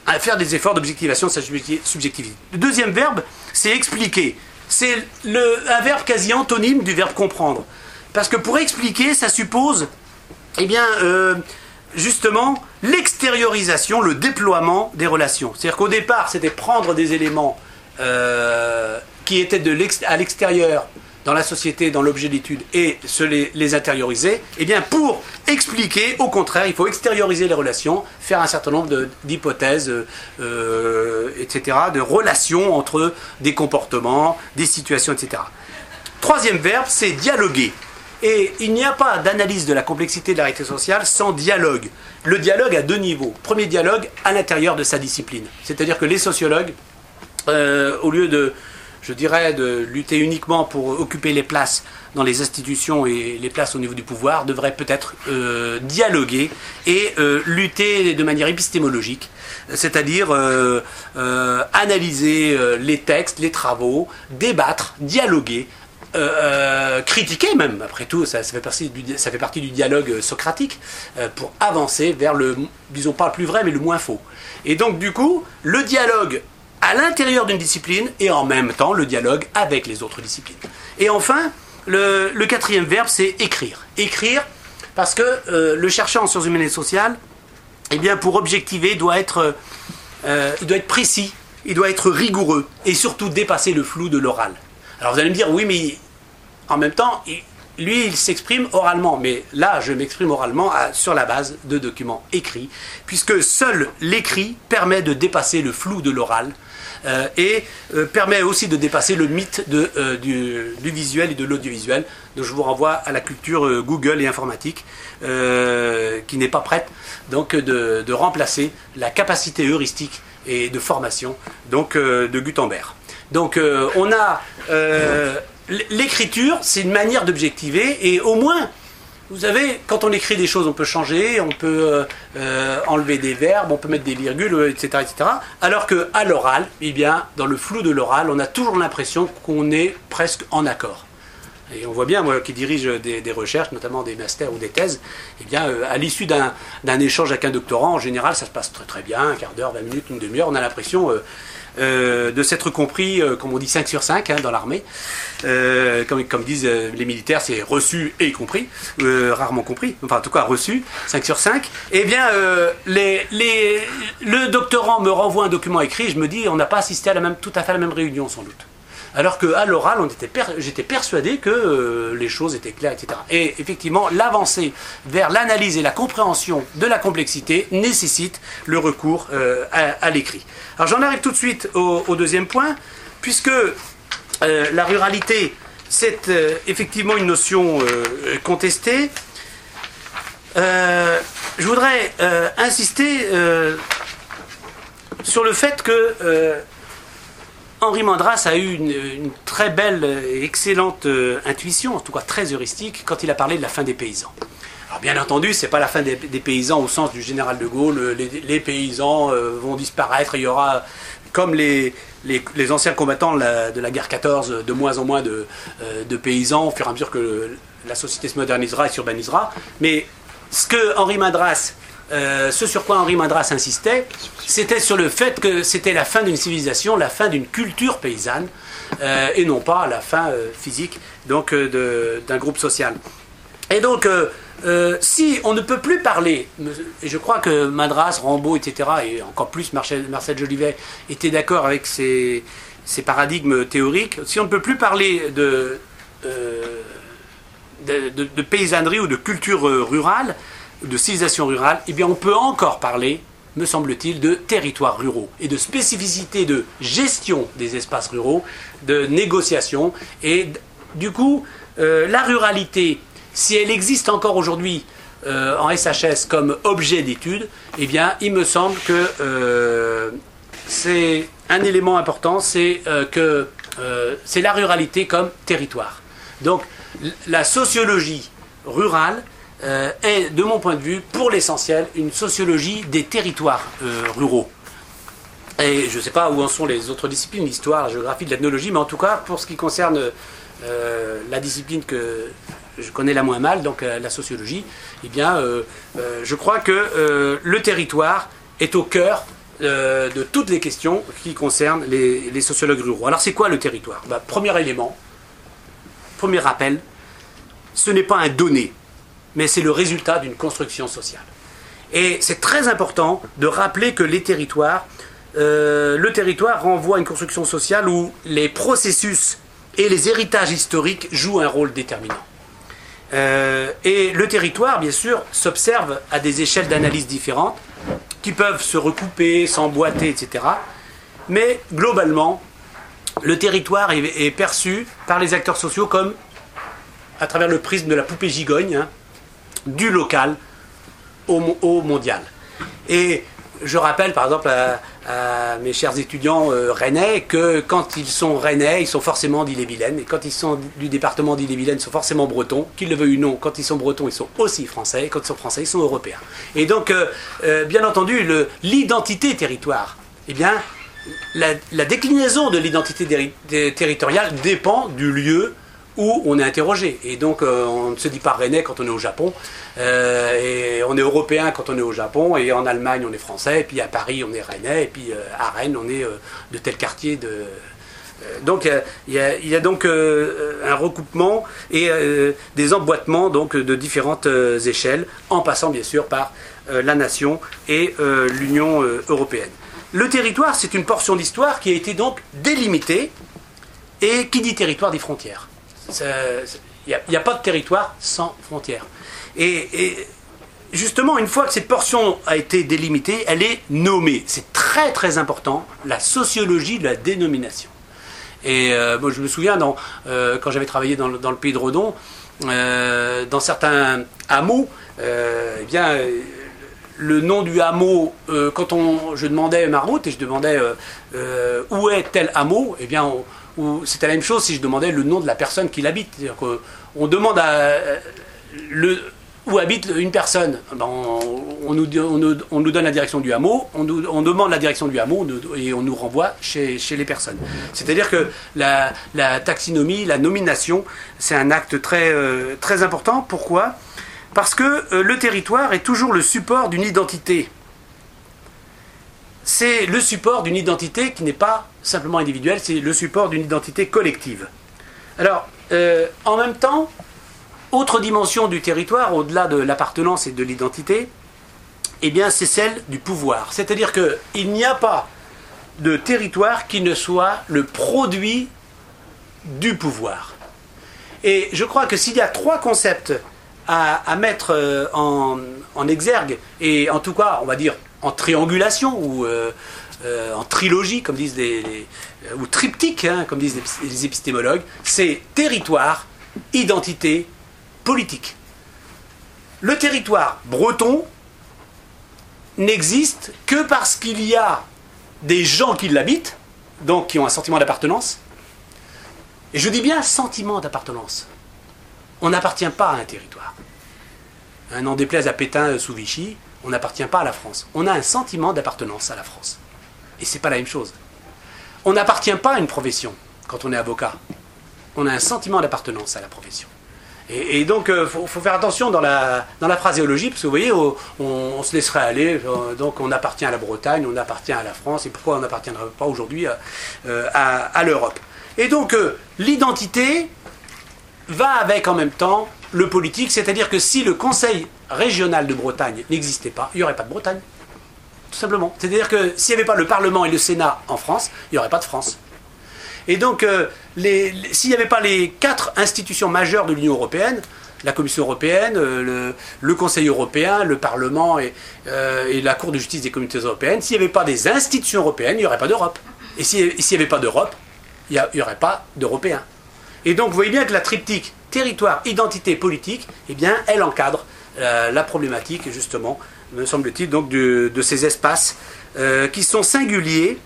à faire des efforts d'objectivation de sa subjectivité. Le deuxième verbe, c'est expliquer. C'est un verbe quasi antonyme du verbe comprendre. Parce que pour expliquer, ça suppose, eh bien, euh, justement, l'extériorisation, le déploiement des relations. C'est-à-dire qu'au départ, c'était prendre des éléments euh, qui étaient de à l'extérieur dans la société, dans l'objet d'étude et se les, intérioriser, eh bien pour expliquer, au contraire, il faut extérioriser les relations, faire un certain nombre d'hypothèses, euh, etc., de relations entre des comportements, des situations, etc. Troisième verbe, c'est dialoguer. Et il n'y a pas d'analyse de la complexité de la réalité sociale sans dialogue. Le dialogue à deux niveaux. Premier dialogue à l'intérieur de sa discipline. C'est-à-dire que les sociologues, euh, au lieu de, je dirais, de lutter uniquement pour occuper les places dans les institutions et les places au niveau du pouvoir, devrait peut-être euh, dialoguer et euh, lutter de manière épistémologique, c'est-à-dire euh, analyser les textes, les travaux, débattre, dialoguer. critiquer même, après tout, ça, fait partie du, ça fait partie du dialogue socratique, pour avancer vers le, disons pas le plus vrai, mais le moins faux. Et donc du coup, le dialogue à l'intérieur d'une discipline et en même temps le dialogue avec les autres disciplines. Et enfin, le, quatrième verbe, c'est écrire. Écrire, parce que euh, le chercheur en sciences humaines et sociales, eh bien, pour objectiver, doit être, euh, doit être précis, il doit être rigoureux et surtout dépasser le flou de l'oral. Alors vous allez me dire, oui, mais en même temps, lui, il s'exprime oralement, mais là, je m'exprime oralement sur la base de documents écrits, puisque seul l'écrit permet de dépasser le flou de l'oral et euh, permet aussi de dépasser le mythe euh, du, visuel et de l'audiovisuel. Donc je vous renvoie à la culture Google et informatique qui n'est pas prête donc de, de, remplacer la capacité heuristique et de formation donc de Gutenberg. Donc on a l'écriture, c'est une manière d'objectiver et au moins vous savez, quand on écrit des choses, on peut changer, on peut euh, euh, enlever des verbes, on peut mettre des virgules, etc., etc. Alors que à l'oral, eh bien, dans le flou de l'oral, on a toujours l'impression qu'on est presque en accord. Et on voit bien, moi qui dirige des, recherches, notamment des masters ou des thèses, eh bien, euh, à l'issue d'un échange avec un doctorant, en général, ça se passe très très bien, un quart d'heure, 20 minutes, une demi-heure, on a l'impression euh, euh, de s'être compris, comme on dit, 5 sur 5 hein, dans l'armée. Comme, comme, disent les militaires, c'est reçu et compris, rarement compris, enfin en tout cas reçu, 5 sur 5. Eh bien, les, les, le doctorant me renvoie un document écrit, je me dis, on n'a pas assisté à la même, tout à fait à la même réunion sans doute. Alors qu'à l'oral, j'étais persuadé que euh, les choses étaient claires, etc. Et effectivement, l'avancée vers l'analyse et la compréhension de la complexité nécessite le recours euh, à, l'écrit. Alors j'en arrive tout de suite au, deuxième point, puisque euh, la ruralité, c'est effectivement une notion contestée. je voudrais insister sur le fait que Henri Mandras a eu une, très belle et excellente euh, intuition, en tout cas très heuristique, quand il a parlé de la fin des paysans. Alors bien entendu, ce n'est pas la fin des, paysans au sens du général de Gaulle, les, paysans euh, vont disparaître, il y aura, comme les, anciens combattants de la, guerre 14, de moins en moins de, euh, de, paysans, au fur et à mesure que la société se modernisera et s'urbanisera. Mais ce que Henri Mandras euh, ce sur quoi Henri Madras insistait, c'était sur le fait que c'était la fin d'une civilisation, la fin d'une culture paysanne, euh, et non pas la fin euh, physique donc d'un groupe social. Et donc, si on ne peut plus parler, et je crois que Madras, Rambaud, etc., et encore plus Marcel, Jolivet, étaient d'accord avec ces, paradigmes théoriques, si on ne peut plus parler de paysannerie ou de culture rurale, de civilisation rurale, eh bien on peut encore parler, me semble-t-il, de territoires ruraux et de spécificité de gestion des espaces ruraux, de négociation. Et du coup, euh, la ruralité, si elle existe encore aujourd'hui euh, en SHS comme objet d'étude, eh bien il me semble que euh, c'est un élément important, c'est que c'est la ruralité comme territoire. Donc la sociologie rurale, euh, est, de mon point de vue, pour l'essentiel, une sociologie des territoires euh, ruraux. Et je ne sais pas où en sont les autres disciplines, l'histoire, la géographie, l'ethnologie, mais en tout cas, pour ce qui concerne euh, la discipline que je connais la moins mal, donc la sociologie, eh bien, je crois que le territoire est au cœur de toutes les questions qui concernent les, sociologues ruraux. Alors, c'est quoi le territoire? Bah, Premier élément, premier rappel, ce n'est pas un donné mais c'est le résultat d'une construction sociale. Et c'est très important de rappeler que les territoires, euh, le territoire renvoie à une construction sociale où les processus et les héritages historiques jouent un rôle déterminant. Euh, et le territoire, bien sûr, s'observe à des échelles d'analyse différentes, qui peuvent se recouper, s'emboîter, etc. Mais globalement, le territoire est, perçu par les acteurs sociaux comme, à travers le prisme de la poupée gigogne, hein, du local au, mondial. Et je rappelle par exemple à, mes chers étudiants euh, rennais que quand ils sont rennais, ils sont forcément d'Ille-et-Vilaine. Et quand ils sont du département d'Ille-et-Vilaine, ils sont forcément bretons. Qu'ils le veuillent ou non, quand ils sont bretons, ils sont aussi français. Et quand ils sont français, ils sont européens. Et donc, euh, euh, bien entendu, l'identité territoire, eh bien, la, la déclinaison de l'identité territoriale dépend du lieu où on est interrogé. Et donc, euh, on ne se dit pas rennais quand on est au Japon, euh, et on est européen quand on est au Japon, et en Allemagne, on est français, et puis à Paris, on est rennais, et puis euh, à Rennes, on est de tel quartier de. donc il y, a donc un recoupement et des emboîtements donc de différentes échelles, en passant bien sûr par la nation et l'Union européenne. Le territoire, c'est une portion d'histoire qui a été donc délimitée, et qui dit territoire dit frontières. Il n'y a, pas de territoire sans frontières. Et, justement, une fois que cette portion a été délimitée, elle est nommée. C'est très très important, la sociologie de la dénomination. Et euh, moi, je me souviens, euh, quand j'avais travaillé dans, le pays de Redon, euh, dans certains hameaux, eh bien, le nom du hameau, quand on, je demandais ma route et je demandais où est tel hameau, eh bien, on, c'était la même chose si je demandais le nom de la personne qui l'habite. On demande à. Le, où habite une personne. Ben, on, nous, on, nous, donne la direction du hameau, on, demande la direction du hameau et on nous renvoie chez, les personnes. C'est-à-dire que la, taxinomie, la nomination, c'est un acte très, euh, important. Pourquoi? Parce que euh, le territoire est toujours le support d'une identité. C'est le support d'une identité qui n'est pas simplement individuelle, c'est le support d'une identité collective. Alors, euh, en même temps, autre dimension du territoire, au-delà de l'appartenance et de l'identité, eh bien, c'est celle du pouvoir. C'est-à-dire qu'il n'y a pas de territoire qui ne soit le produit du pouvoir. Et je crois que s'il y a trois concepts à, mettre euh, en, exergue, et en tout cas, on va dire en triangulation ou euh, euh, en trilogie, comme disent les, ou triptyque, hein, comme disent les épistémologues, c'est territoire, identité, politique. Le territoire breton n'existe que parce qu'il y a des gens qui l'habitent, donc qui ont un sentiment d'appartenance. Et je dis bien sentiment d'appartenance. On n'appartient pas à un territoire. Un nom déplaise à Pétain euh, sous Vichy, on n'appartient pas à la France. On a un sentiment d'appartenance à la France. Et c'est pas la même chose. On n'appartient pas à une profession quand on est avocat. On a un sentiment d'appartenance à la profession. Et, donc, il euh, faut, faire attention dans la, dans la phraséologie, parce que vous voyez, on, se laisserait aller, euh, donc on appartient à la Bretagne, on appartient à la France, et pourquoi on n'appartiendrait pas aujourd'hui euh, à, l'Europe Et donc, l'identité va avec en même temps le politique, c'est-à-dire que si le Conseil régional de Bretagne n'existait pas, il n'y aurait pas de Bretagne. Tout simplement. C'est-à-dire que s'il n'y avait pas le Parlement et le Sénat en France, il n'y aurait pas de France. Et donc, euh, s'il n'y avait pas les quatre institutions majeures de l'Union européenne, la Commission européenne, euh, le, Conseil européen, le Parlement euh, et, la Cour de justice des communautés européennes, s'il n'y avait pas des institutions européennes, il n'y aurait pas d'Europe. Et s'il n'y avait pas d'Europe, il n'y aurait pas d'Européens. Et donc, vous voyez bien que la triptyque territoire, identité, politique, eh bien, elle encadre la problématique, justement, me semble-t-il, donc de, ces espaces qui sont singuliers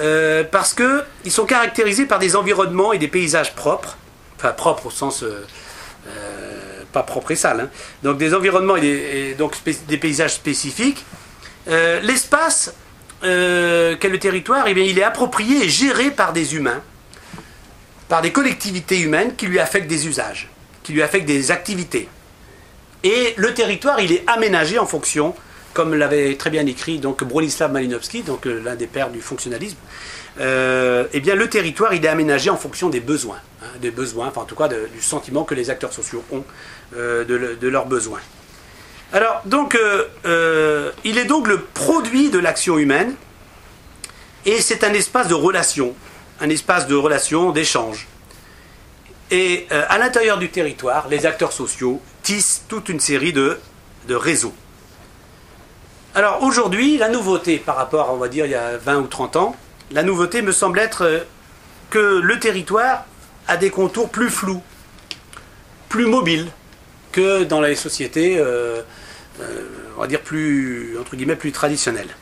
euh, parce qu'ils sont caractérisés par des environnements et des paysages propres, enfin propres au sens euh, euh, pas propre et sale, hein. donc des environnements et donc des paysages spécifiques. L'espace qu'est le territoire, eh bien, il est approprié et géré par des humains, par des collectivités humaines qui lui affectent des usages, qui lui affectent des activités. Et le territoire, il est aménagé en fonction comme l'avait très bien écrit donc Bronislav Malinowski, donc euh, l'un des pères du fonctionnalisme, euh, eh bien le territoire il est aménagé en fonction des besoins, hein, des besoins, enfin en tout cas du sentiment que les acteurs sociaux ont euh, de, leurs besoins. Alors donc il est donc le produit de l'action humaine et c'est un espace de relation, un espace de relation, d'échange. Et à l'intérieur du territoire, les acteurs sociaux tissent toute une série de, de réseaux. Alors aujourd'hui, la nouveauté par rapport, on va dire, il y a 20 ou 30 ans, la nouveauté me semble être euh, que le territoire a des contours plus flous, plus mobiles que dans les sociétés, euh, euh, on va dire, plus, entre guillemets, plus traditionnelles.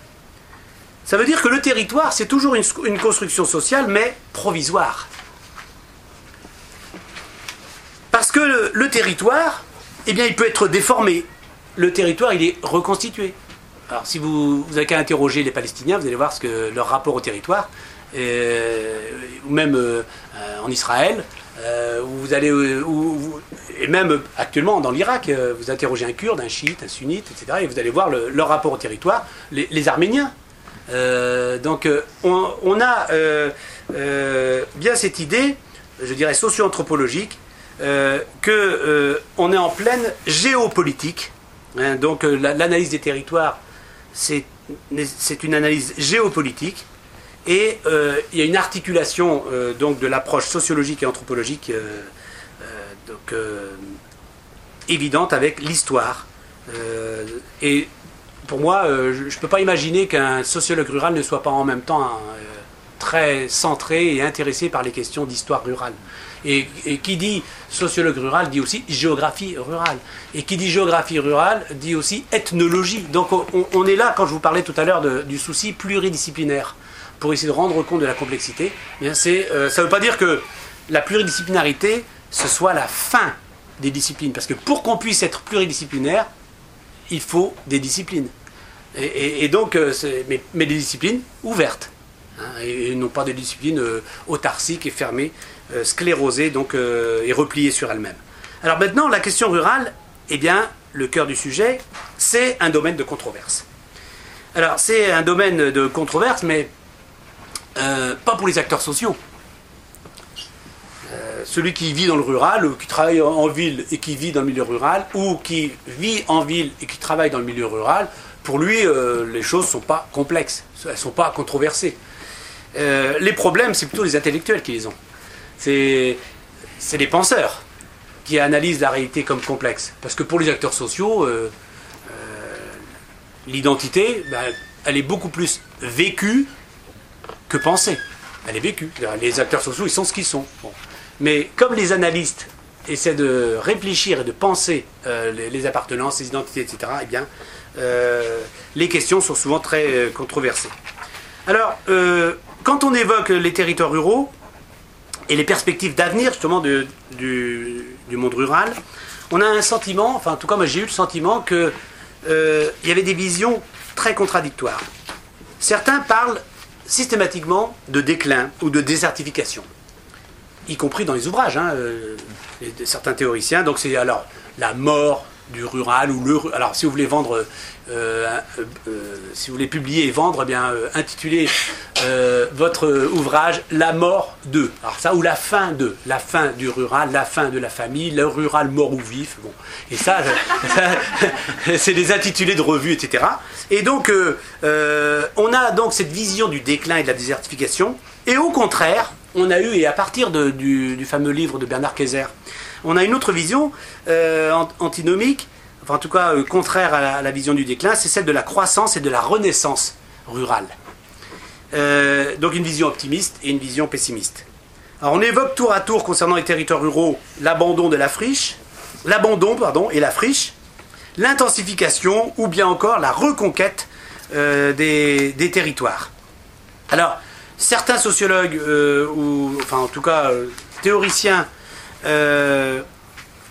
Ça veut dire que le territoire, c'est toujours une, construction sociale, mais provisoire. Parce que le, territoire, eh bien, il peut être déformé. Le territoire, il est reconstitué. Alors, si vous, avez qu'à interroger les Palestiniens, vous allez voir que leur rapport au territoire, ou même euh, en Israël, euh, et même actuellement dans l'Irak, euh, vous interrogez un kurde, un chiite, un sunnite, etc., et vous allez voir leur rapport au territoire, les, Arméniens. donc, on, a bien cette idée, je dirais socio-anthropologique, qu'on est en pleine géopolitique. Hein. donc, l'analyse des territoires c'est une analyse géopolitique et euh, il y a une articulation euh, donc de l'approche sociologique et anthropologique euh, donc, évidente avec l'histoire. et pour moi, je ne peux pas imaginer qu'un sociologue rural ne soit pas en même temps très centré et intéressé par les questions d'histoire rurale. Et, qui dit sociologue rural dit aussi géographie rurale. Et qui dit géographie rurale dit aussi ethnologie. Donc on, est là, quand je vous parlais tout à l'heure du souci pluridisciplinaire, pour essayer de rendre compte de la complexité. Eh bien euh, ça ne veut pas dire que la pluridisciplinarité, ce soit la fin des disciplines. Parce que pour qu'on puisse être pluridisciplinaire, il faut des disciplines. Et, donc, euh, mais, mais, des disciplines ouvertes. Hein, et, non pas des disciplines euh, autarciques et fermées, euh, sclérosées donc, et repliées sur elles-mêmes. Alors maintenant, la question rurale, eh bien, le cœur du sujet, c'est un domaine de controverse. Alors, c'est un domaine de controverse, mais pas pour les acteurs sociaux celui qui vit dans le rural, ou qui travaille en ville et qui vit dans le milieu rural, ou qui vit en ville et qui travaille dans le milieu rural, pour lui, euh, les choses ne sont pas complexes, elles ne sont pas controversées. Euh, les problèmes, c'est plutôt les intellectuels qui les ont. C'est, les penseurs qui analysent la réalité comme complexe. Parce que pour les acteurs sociaux, euh, l'identité, ben, elle est beaucoup plus vécue que pensée. Elle est vécue. Les acteurs sociaux, ils sont ce qu'ils sont. Mais comme les analystes essaient de réfléchir et de penser euh, les, appartenances, les identités, etc., eh bien, euh, les questions sont souvent très euh, controversées. Alors, quand on évoque les territoires ruraux et les perspectives d'avenir justement du, du, monde rural, on a un sentiment, enfin en tout cas moi j'ai eu le sentiment qu'il y avait des visions très contradictoires. Certains parlent systématiquement de déclin ou de désertification y compris dans les ouvrages, hein, euh, certains théoriciens. Donc c'est alors la mort du rural ou le alors si vous voulez vendre euh, euh, si vous voulez publier et vendre eh bien intituler votre ouvrage la mort de. Alors ça ou la fin de. La fin du rural la fin de la famille le rural mort ou vif bon. Et ça, [LAUGHS] c'est des intitulés de revues etc et donc on a donc cette vision du déclin et de la désertification. Et au contraire on a eu, et à partir du, fameux livre de Bernard Kayser, on a une autre vision euh, antinomique, enfin en tout cas euh, contraire à la, vision du déclin, c'est celle de la croissance et de la renaissance rurale. Euh, donc une vision optimiste et une vision pessimiste. Alors on évoque tour à tour concernant les territoires ruraux l'abandon de la friche, l'abandon pardon et la friche, l'intensification ou bien encore la reconquête des, territoires. Alors certains sociologues, ou enfin en tout cas théoriciens, euh,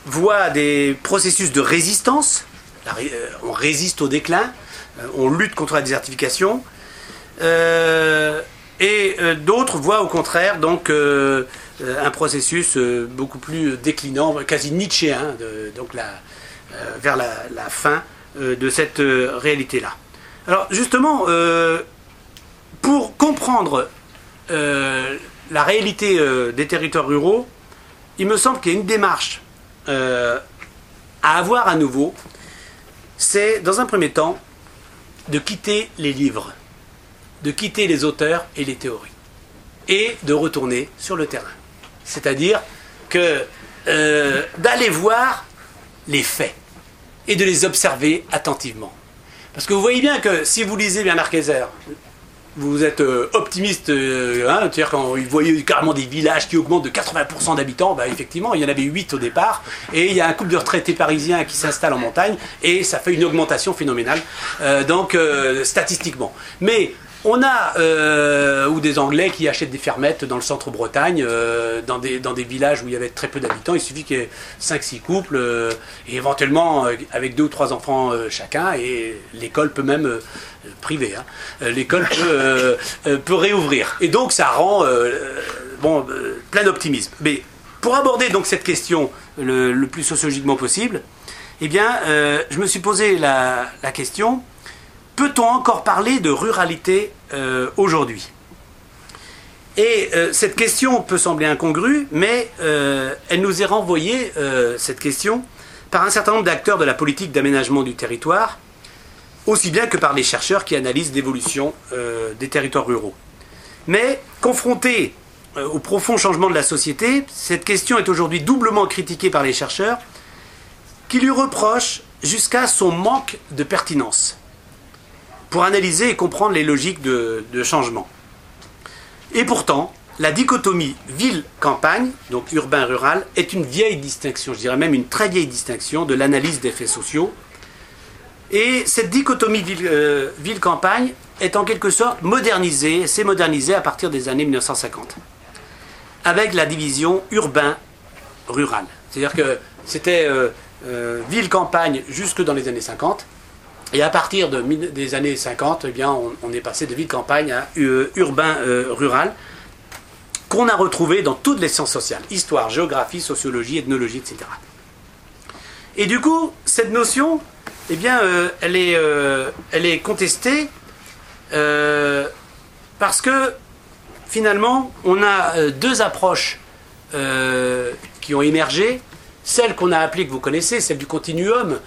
voient des processus de résistance. on résiste au déclin, on lutte contre la désertification. et d'autres voient au contraire donc un processus beaucoup plus déclinant, quasi nietzschéen, donc vers la, fin de cette réalité-là. Alors justement, pour comprendre euh, la réalité euh, des territoires ruraux, il me semble qu'il y a une démarche euh, à avoir à nouveau. C'est, dans un premier temps, de quitter les livres, de quitter les auteurs et les théories, et de retourner sur le terrain. C'est-à-dire que d'aller voir les faits et de les observer attentivement. Parce que vous voyez bien que si vous lisez Bernard Kayser, vous êtes euh, optimiste, euh, hein, c'est-à-dire quand vous voyez carrément des villages qui augmentent de 80% d'habitants, bah, effectivement, il y en avait 8 au départ, et il y a un couple de retraités parisiens qui s'installe en montagne, et ça fait une augmentation phénoménale, euh, donc statistiquement. Mais on a, euh, ou des Anglais qui achètent des fermettes dans le centre Bretagne, euh, dans, des, villages où il y avait très peu d'habitants. Il suffit qu'il y ait 5-6 couples, euh, et éventuellement avec deux ou trois enfants chacun, et l'école peut même, privée, hein, l'école peut, peut, réouvrir. Et donc ça rend bon, plein d'optimisme. Mais pour aborder donc cette question le, le plus sociologiquement possible, eh bien, je me suis posé la, la question Peut-on encore parler de ruralité euh, aujourd'hui? Et euh, cette question peut sembler incongrue, mais euh, elle nous est renvoyée, cette question, par un certain nombre d'acteurs de la politique d'aménagement du territoire, aussi bien que par les chercheurs qui analysent l'évolution des territoires ruraux. Mais confrontée au profond changement de la société, cette question est aujourd'hui doublement critiquée par les chercheurs, qui lui reprochent jusqu'à son manque de pertinence pour analyser et comprendre les logiques de, changement. Et pourtant, la dichotomie ville-campagne, donc urbain-rural, est une vieille distinction, je dirais même une très vieille distinction de l'analyse des faits sociaux. Et cette dichotomie euh, ville-campagne est en quelque sorte modernisée, s'est modernisée à partir des années 1950, avec la division urbain-rural. C'est-à-dire que c'était ville-campagne jusque dans les années 50. Et à partir de, des années 50, eh bien, on, est passé de ville-campagne à urbain-rural, qu'on a retrouvé dans toutes les sciences sociales, histoire, géographie, sociologie, ethnologie, etc. Et du coup, cette notion, eh bien, euh, elle, est, euh, elle est contestée euh, parce que finalement, on a deux approches qui ont émergé. Celle qu'on a appelée, que vous connaissez, celle du continuum.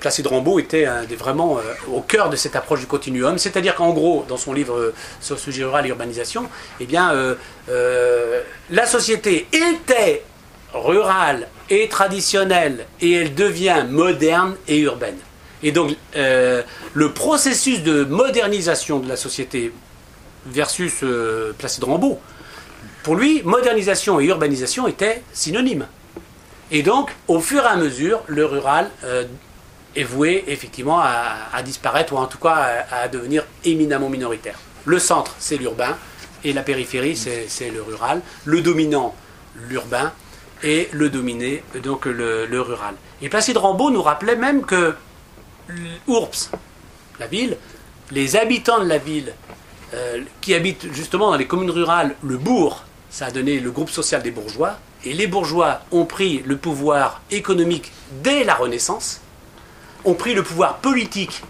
Placide Rambaud était vraiment au cœur de cette approche du continuum. C'est-à-dire qu'en gros, dans son livre sur le sujet rural et urbanisation, eh bien, la société était rurale et traditionnelle et elle devient moderne et urbaine. Et donc euh, le processus de modernisation de la société versus euh, Placide Rambaud, pour lui, modernisation et urbanisation étaient synonymes. Et donc, au fur et à mesure, le rural euh, est voué effectivement à, disparaître ou en tout cas à, devenir éminemment minoritaire. Le centre, c'est l'urbain, et la périphérie, c'est le rural. Le dominant, l'urbain, et le dominé, donc le, rural. Et Placide Rambaud nous rappelait même que Ourps, la ville, les habitants de la ville euh, qui habitent justement dans les communes rurales, le bourg, ça a donné le groupe social des bourgeois, et les bourgeois ont pris le pouvoir économique dès la Renaissance, ont pris le pouvoir politique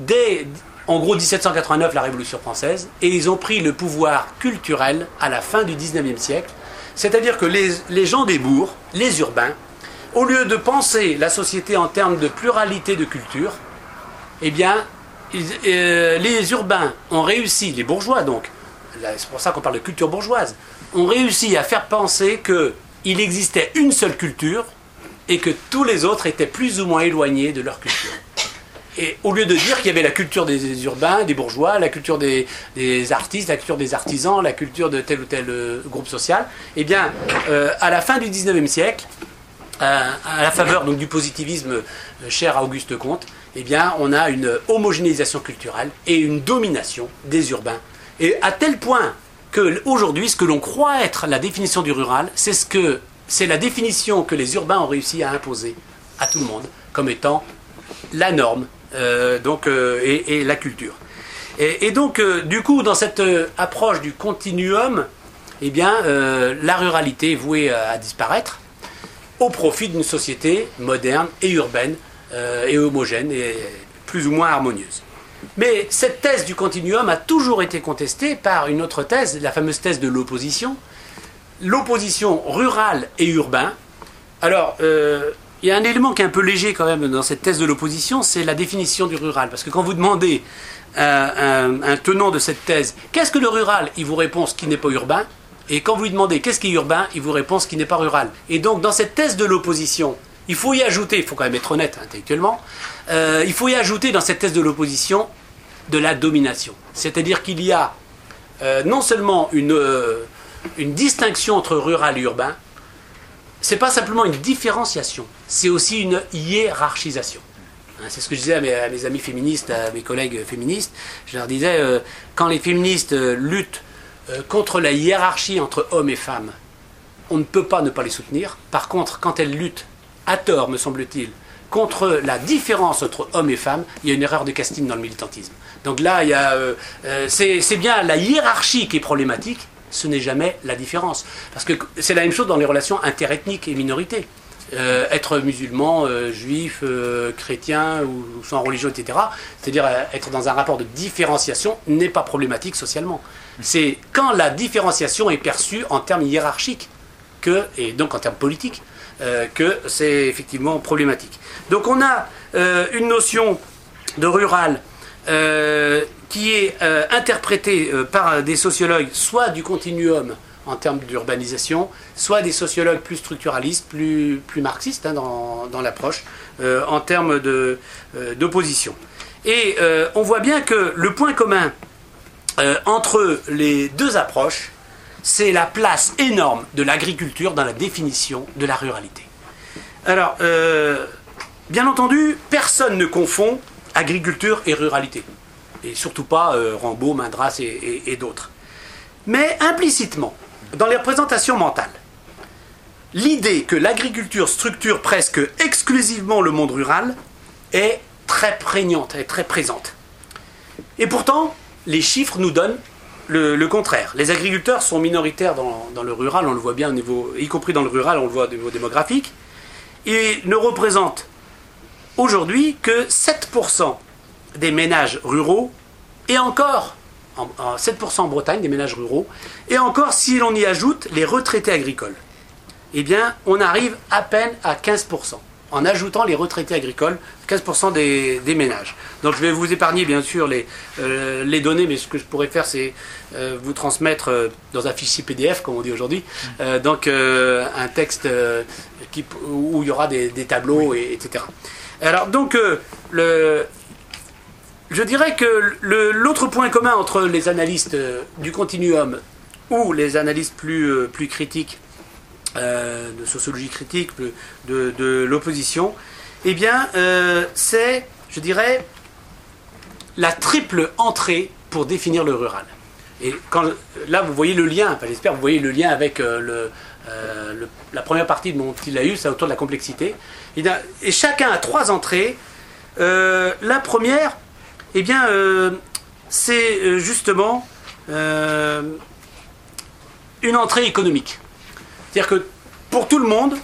dès, en gros, 1789, la Révolution française, et ils ont pris le pouvoir culturel à la fin du 19e siècle, c'est-à-dire que les, gens des bourgs, les urbains, au lieu de penser la société en termes de pluralité de culture, eh bien, euh, les urbains ont réussi, les bourgeois donc, c'est pour ça qu'on parle de culture bourgeoise, ont réussi à faire penser qu'il existait une seule culture et que tous les autres étaient plus ou moins éloignés de leur culture. Et au lieu de dire qu'il y avait la culture des urbains, des bourgeois, la culture des, artistes, la culture des artisans, la culture de tel ou tel euh, groupe social, eh bien, euh, à la fin du 19e siècle, euh, à la faveur donc, du positivisme cher à Auguste Comte, eh bien, on a une homogénéisation culturelle et une domination des urbains. Et à tel point que aujourd'hui, ce que l'on croit être la définition du rural, c'est ce que c'est la définition que les urbains ont réussi à imposer à tout le monde comme étant la norme euh, donc, euh, et, la culture. Et, donc, euh, du coup, dans cette approche du continuum, eh bien, la ruralité est vouée à disparaître au profit d'une société moderne et urbaine et homogène et plus ou moins harmonieuse. Mais cette thèse du continuum a toujours été contestée par une autre thèse, la fameuse thèse de l'opposition. L'opposition rurale et urbain. Alors, il y a un élément qui est un peu léger quand même dans cette thèse de l'opposition, c'est la définition du rural. Parce que quand vous demandez à un, tenant de cette thèse, qu'est-ce que le rural Il vous répond ce qui n'est pas urbain. Et quand vous lui demandez qu'est-ce qui est urbain, il vous répond ce qui n'est pas rural. Et donc dans cette thèse de l'opposition, il faut y ajouter, il faut quand même être honnête intellectuellement, euh, il faut y ajouter dans cette thèse de l'opposition de la domination. C'est-à-dire qu'il y a euh, non seulement une, euh, une distinction entre rural et urbain, c'est pas simplement une différenciation, c'est aussi une hiérarchisation. Hein, c'est ce que je disais à mes, amis féministes, à mes collègues féministes. Je leur disais, euh, quand les féministes euh, luttent euh, contre la hiérarchie entre hommes et femmes, on ne peut pas ne pas les soutenir. Par contre, quand elles luttent, à tort me semble-t-il, contre la différence entre hommes et femmes, il y a une erreur de casting dans le militantisme. Donc là, c'est bien la hiérarchie qui est problématique, ce n'est jamais la différence. Parce que c'est la même chose dans les relations interethniques et minorités. Euh, être musulman, euh, juif, euh, chrétien ou, sans religion, etc., c'est-à-dire être dans un rapport de différenciation, n'est pas problématique socialement. C'est quand la différenciation est perçue en termes hiérarchiques, que, et donc en termes politiques, que c'est effectivement problématique. Donc on a une notion de rural qui est euh, interprété euh, par des sociologues, soit du continuum en termes d'urbanisation, soit des sociologues plus structuralistes, plus, marxistes hein, dans, dans l'approche, euh, en termes d'opposition. Et on voit bien que le point commun entre les deux approches, c'est la place énorme de l'agriculture dans la définition de la ruralité. Alors, bien entendu, personne ne confond agriculture et ruralité et surtout pas euh, Rambaud, Mindras et, d'autres. Mais implicitement, dans les représentations mentales, l'idée que l'agriculture structure presque exclusivement le monde rural est très prégnante, est très présente. Et pourtant, les chiffres nous donnent le, contraire. Les agriculteurs sont minoritaires dans, le rural, on le voit bien au niveau, y compris dans le rural, on le voit au niveau démographique. Ils ne représentent aujourd'hui que 7% des ménages ruraux, et encore, 7% en Bretagne des ménages ruraux, et encore si l'on y ajoute les retraités agricoles, eh bien on arrive à peine à 15% en ajoutant les retraités agricoles, 15% des, ménages. Donc je vais vous épargner bien sûr les, euh, les données, mais ce que je pourrais faire, c'est euh, vous transmettre euh, dans un fichier PDF, comme on dit aujourd'hui, donc un texte qui, où il y aura des, tableaux, et, etc. Alors donc, le, je dirais que l'autre point commun entre les analystes du continuum ou les analystes plus, plus critiques euh, de sociologie critique, de, l'opposition, eh bien, euh, c'est, je dirais, la triple entrée pour définir le rural. Et quand, là, vous voyez le lien, enfin, j'espère vous voyez le lien avec euh, la première partie de mon petit eu, c'est autour de la complexité. Et, chacun a trois entrées. la première, eh bien, c'est justement une entrée économique. C'est-à-dire que pour tout le monde,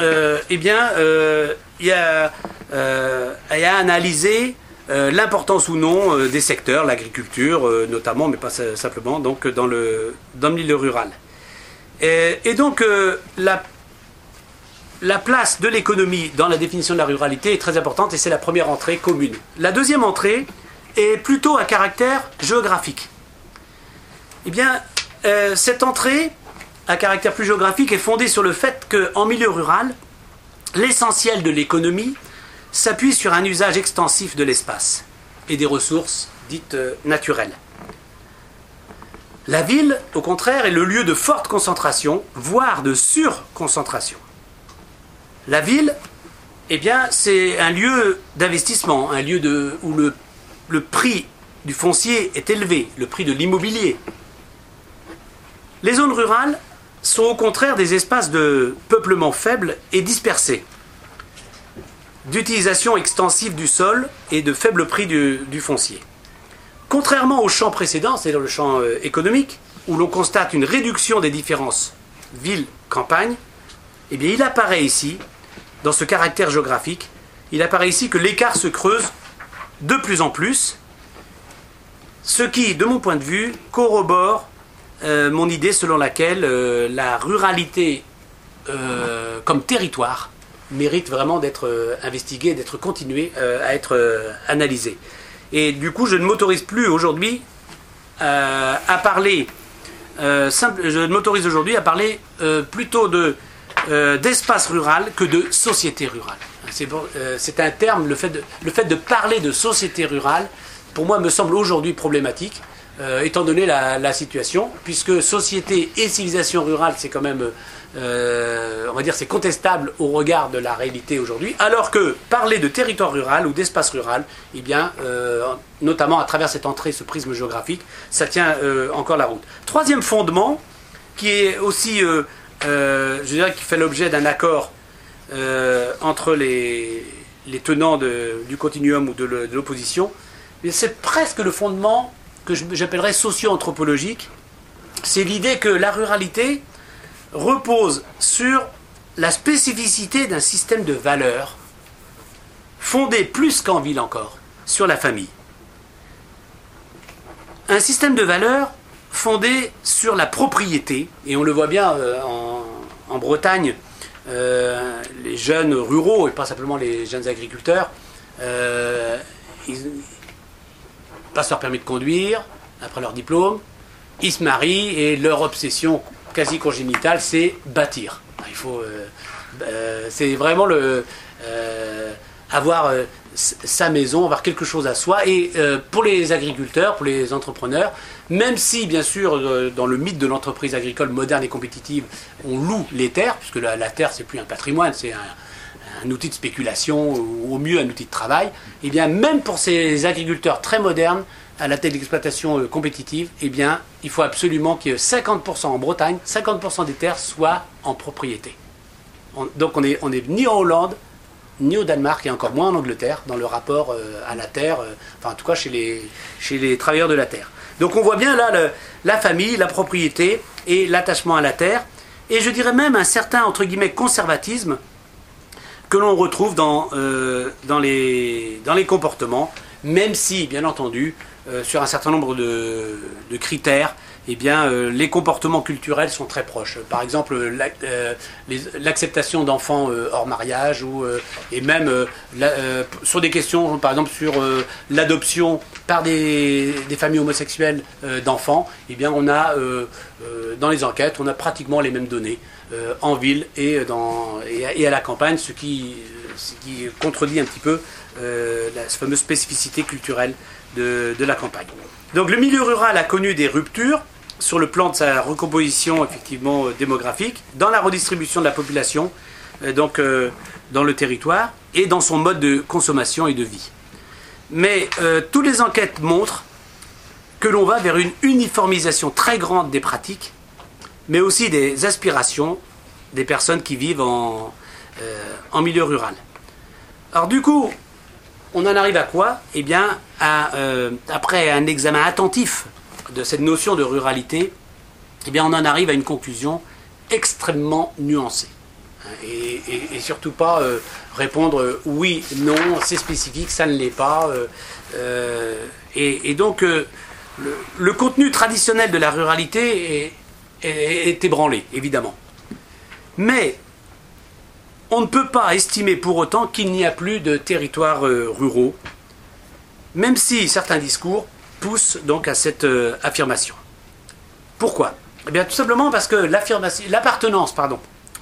euh, eh bien, euh, il y, a euh, à analyser l'importance ou non des secteurs, l'agriculture notamment, mais pas simplement, donc dans le, dans le milieu rural. Et, donc, la, la place de l'économie dans la définition de la ruralité est très importante et c'est la première entrée commune. La deuxième entrée est plutôt à caractère géographique. Eh bien, cette entrée, à caractère plus géographique est fondé sur le fait qu'en milieu rural, l'essentiel de l'économie s'appuie sur un usage extensif de l'espace et des ressources dites euh, naturelles. La ville, au contraire, est le lieu de forte concentration, voire de surconcentration. La ville, eh bien, c'est un lieu d'investissement, un lieu où le, le prix du foncier est élevé, le prix de l'immobilier. Les zones rurales sont au contraire des espaces de peuplement faible et dispersés, d'utilisation extensive du sol et de faible prix du, foncier. Contrairement au champ précédent, c'est-à-dire le champ euh, économique, où l'on constate une réduction des différences ville-campagne, eh bien il apparaît ici, dans ce caractère géographique, il apparaît ici que l'écart se creuse de plus en plus, ce qui, de mon point de vue, corrobore euh, mon idée selon laquelle euh, la ruralité comme territoire mérite vraiment d'être investiguée, d'être continuée à être analysée. Et du coup, je ne m'autorise plus aujourd'hui à parler, je ne m'autorise aujourd'hui à parler plutôt de d'espace rural que de société rurale. C'est un terme, le fait, de, le fait de parler de société rurale, pour moi, me semble aujourd'hui problématique. Euh, étant donné la, situation, puisque société et civilisation rurale, c'est quand même, euh, on va dire, c'est contestable au regard de la réalité aujourd'hui, alors que parler de territoire rural ou d'espace rural, eh bien, euh, notamment à travers cette entrée, ce prisme géographique, ça tient encore la route. Troisième fondement, qui est aussi, je dirais, qui fait l'objet d'un accord entre les, les tenants du continuum ou de l'opposition, c'est presque le fondement que j'appellerais socio-anthropologique, c'est l'idée que la ruralité repose sur la spécificité d'un système de valeurs fondé plus qu'en ville encore sur la famille. Un système de valeurs fondé sur la propriété, et on le voit bien euh, en, Bretagne, euh, les jeunes ruraux, et pas simplement les jeunes agriculteurs, euh, passent leur permis de conduire après leur diplôme, ils se marient et leur obsession quasi congénitale, c'est bâtir. Euh, euh, c'est vraiment euh, avoir sa maison, avoir quelque chose à soi. Et pour les agriculteurs, pour les entrepreneurs, même si bien sûr dans le mythe de l'entreprise agricole moderne et compétitive, on loue les terres, puisque la, la terre c'est plus un patrimoine, c'est un, un outil de spéculation ou au mieux un outil de travail, et eh bien même pour ces agriculteurs très modernes, à la d'exploitation euh, compétitive, eh bien, il faut absolument que 50% en Bretagne, 50% des terres soient en propriété. donc on n'est on est ni en Hollande, ni au Danemark, et encore moins en Angleterre, dans le rapport euh, à la terre, euh, enfin en tout cas chez les, chez les travailleurs de la terre. Donc on voit bien là la famille, la propriété et l'attachement à la terre, et je dirais même un certain, entre guillemets, conservatisme que l'on retrouve dans, dans, les, dans les comportements, même si, bien entendu, sur un certain nombre de, critères, eh bien, euh, les comportements culturels sont très proches. Par exemple, euh, l'acceptation d'enfants euh, hors mariage, ou, et même sur des questions, par exemple, sur l'adoption par des, familles homosexuelles d'enfants, eh bien, on a, dans les enquêtes, on a pratiquement les mêmes données en ville et, à, la campagne, ce qui, qui contredit un petit peu la fameuse spécificité culturelle de, la campagne. Donc le milieu rural a connu des ruptures, sur le plan de sa recomposition effectivement euh, démographique, dans la redistribution de la population, euh, donc euh, dans le territoire, et dans son mode de consommation et de vie. Mais toutes les enquêtes montrent que l'on va vers une uniformisation très grande des pratiques, mais aussi des aspirations des personnes qui vivent en, en milieu rural. Alors du coup, on en arrive à quoi Eh bien, à, après un examen attentif de cette notion de ruralité, eh on en arrive à une conclusion extrêmement nuancée. Et, surtout pas euh, répondre euh, oui, non, c'est spécifique, ça ne l'est pas. Euh, et, donc, le, contenu traditionnel de la ruralité est, ébranlé, évidemment. Mais on ne peut pas estimer pour autant qu'il n'y a plus de territoires ruraux, même si certains discours pousse donc à cette euh, affirmation. Pourquoi? Eh bien, tout simplement parce que l'appartenance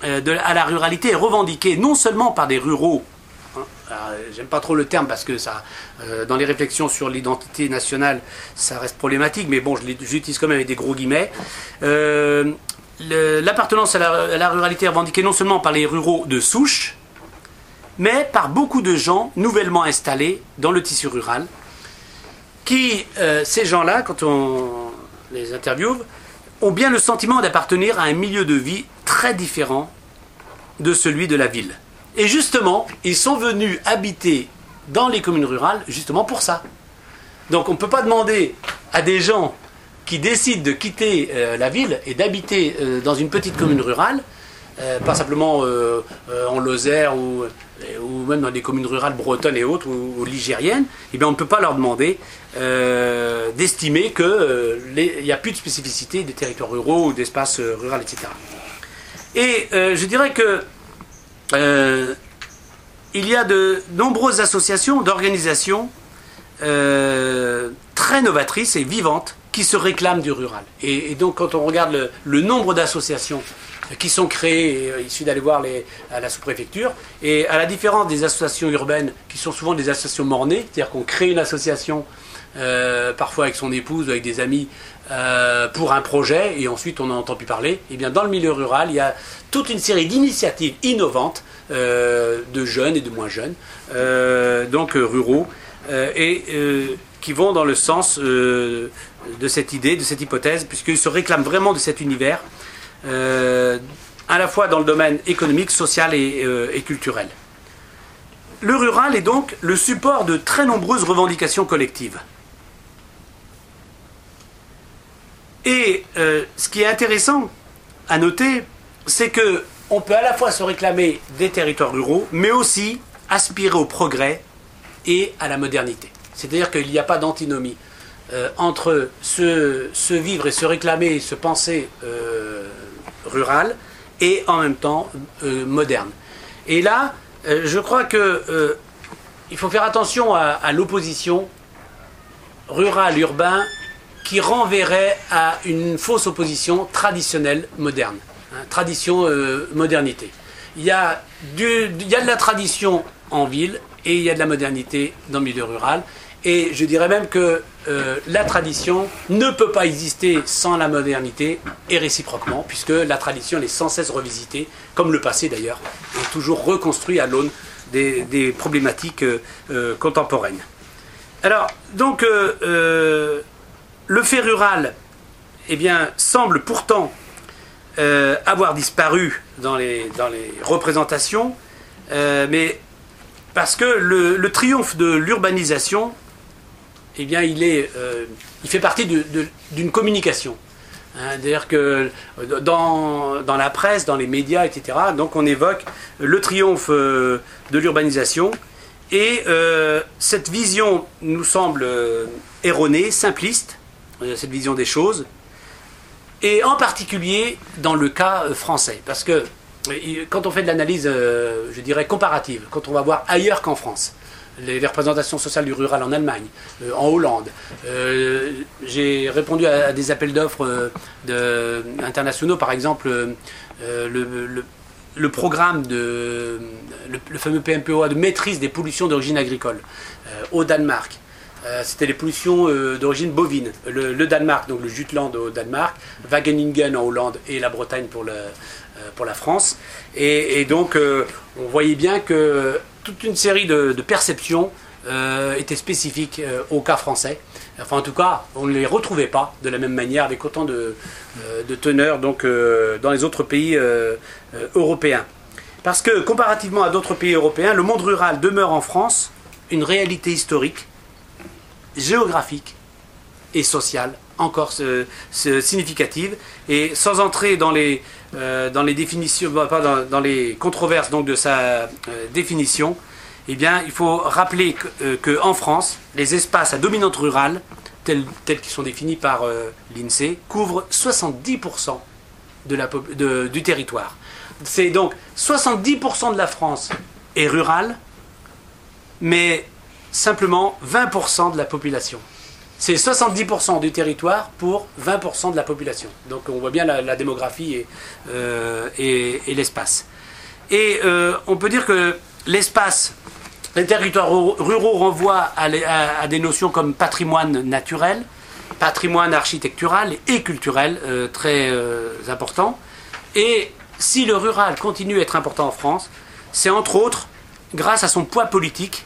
euh, à la ruralité est revendiquée non seulement par des ruraux, hein, j'aime pas trop le terme parce que ça, euh, dans les réflexions sur l'identité nationale, ça reste problématique, mais bon, je l'utilise quand même avec des gros guillemets. L'appartenance à, la ruralité est revendiquée non seulement par les ruraux de souche, mais par beaucoup de gens nouvellement installés dans le tissu rural, qui, euh, ces gens-là, quand on les interviewe, ont bien le sentiment d'appartenir à un milieu de vie très différent de celui de la ville. Et justement, ils sont venus habiter dans les communes rurales justement pour ça. Donc on ne peut pas demander à des gens qui décident de quitter euh, la ville et d'habiter euh, dans une petite commune rurale, pas simplement en Lozère ou même dans des communes rurales bretonnes et autres, ou, ligériennes, eh bien, on ne peut pas leur demander euh, d'estimer qu'il euh, n'y a plus de spécificité des territoires ruraux ou d'espaces euh, ruraux, etc. Et je dirais que il y a de nombreuses associations, d'organisations très novatrices et vivantes qui se réclament du rural. Et, donc, quand on regarde le nombre d'associations qui sont créés, euh, il suffit d'aller voir les, à la sous-préfecture. Et à la différence des associations urbaines, qui sont souvent des associations mornées, c'est-à-dire qu'on crée une association, euh, parfois avec son épouse ou avec des amis, euh, pour un projet, et ensuite on n'en entend plus parler, et eh bien dans le milieu rural, il y a toute une série d'initiatives innovantes de jeunes et de moins jeunes, donc ruraux, et qui vont dans le sens de cette idée, de cette hypothèse, puisqu'ils se réclament vraiment de cet univers euh, à la fois dans le domaine économique, social euh, et, culturel. Le rural est donc le support de très nombreuses revendications collectives. Et euh, ce qui est intéressant à noter, c'est que on peut à la fois se réclamer des territoires ruraux, mais aussi aspirer au progrès et à la modernité. C'est-à-dire qu'il n'y a pas d'antinomie entre se, vivre et se réclamer se penser rural et en même temps euh, moderne. Et là, euh, je crois que euh, il faut faire attention à, l'opposition rural-urbain qui renverrait à une fausse opposition traditionnelle moderne, hein, tradition modernité. Il y, a du, il y a de la tradition en ville et il y a de la modernité dans le milieu rural. Et je dirais même que euh, la tradition ne peut pas exister sans la modernité et réciproquement, puisque la tradition est sans cesse revisitée, comme le passé d'ailleurs, est toujours reconstruit à l'aune des, problématiques euh, euh, contemporaines. Alors, donc, le fait rural eh bien, semble pourtant avoir disparu dans les, dans les représentations, mais parce que le, triomphe de l'urbanisation, eh bien, il, est, il fait partie d'une communication. Hein, C'est-à-dire que dans, dans, la presse, dans les médias, etc., donc on évoque le triomphe de l'urbanisation. Et cette vision nous semble erronée, simpliste, cette vision des choses, et en particulier dans le cas euh, français, parce que euh, quand on fait de l'analyse, euh, je dirais, comparative, quand on va voir ailleurs qu'en France, les, représentations sociales du rural en Allemagne, en Hollande. J'ai répondu à, des appels d'offres internationaux, par exemple le, programme de le, fameux PMPOA de maîtrise des pollutions d'origine agricole au Danemark. Euh, c'était les pollutions euh, d'origine bovine. Le, Danemark, donc le Jutland au Danemark, Wageningen en Hollande et la Bretagne pour, euh, la France. Et, donc, on voyait bien que toute une série de, perceptions étaient spécifiques au cas français. Enfin, en tout cas, on ne les retrouvait pas de la même manière avec autant de, de teneurs donc, dans les autres pays européens. Parce que, comparativement à d'autres pays européens, le monde rural demeure en France une réalité historique géographique et sociale encore significative. Et sans entrer dans les, euh, dans les définitions, bah, dans, les controverses donc de sa euh, définition, eh il faut rappeler qu'en euh, France, les espaces à dominante rurale, tels, qu'ils sont définis par l'INSEE, couvrent 70% de la, du territoire. C'est donc 70% de la France est rurale, mais simplement 20% de la population. C'est 70% du territoire pour 20% de la population. Donc on voit bien la, démographie et, euh, l'espace. Et euh, on peut dire que l'espace, les territoires ruraux renvoient à, des notions comme patrimoine naturel, patrimoine architectural et culturel euh, très important. Et si le rural continue à être important en France, c'est entre autres grâce à son poids politique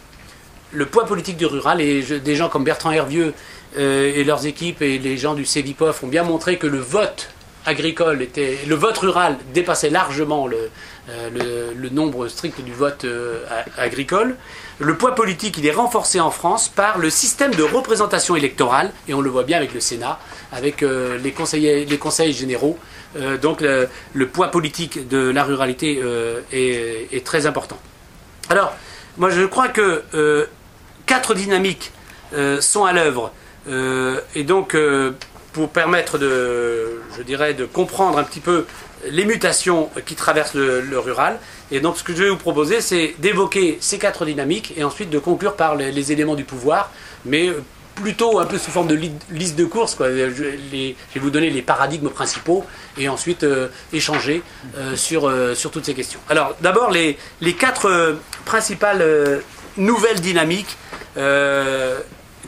le poids politique du rural, et des gens comme Bertrand Hervieux euh, et leurs équipes et les gens du CEVIPOF ont bien montré que le vote agricole était, le vote rural dépassait largement le, euh, nombre strict du vote euh, agricole. Le poids politique, il est renforcé en France par le système de représentation électorale, et on le voit bien avec le Sénat, avec les, conseillers, les conseils généraux. donc le, poids politique de la ruralité est, très important. Alors, moi je crois que quatre dynamiques sont à l'œuvre. Euh, et donc, euh, pour permettre de, je dirais, de comprendre un petit peu les mutations qui traversent le, rural. Et donc, ce que je vais vous proposer, c'est d'évoquer ces quatre dynamiques et ensuite de conclure par les, éléments du pouvoir, mais plutôt un peu sous forme de liste de courses. Je, vais vous donner les paradigmes principaux et ensuite échanger sur, sur toutes ces questions. Alors, d'abord, les, les quatre principales nouvelles dynamiques euh,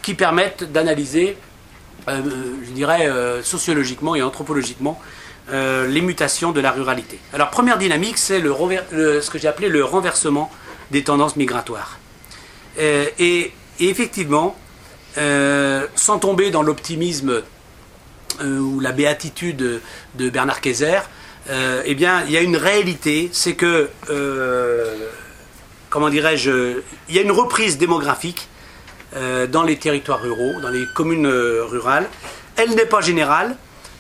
qui permettent d'analyser, euh, je dirais, euh, sociologiquement et anthropologiquement les mutations de la ruralité. Alors, première dynamique, c'est ce que j'ai appelé le renversement des tendances migratoires. Et, effectivement, sans tomber dans l'optimisme ou la béatitude de Bernard Kayser, eh bien, il y a une réalité, c'est que, comment dirais-je, il y a une reprise démographique euh, dans les territoires ruraux, dans les communes euh, rurales. Elle n'est pas générale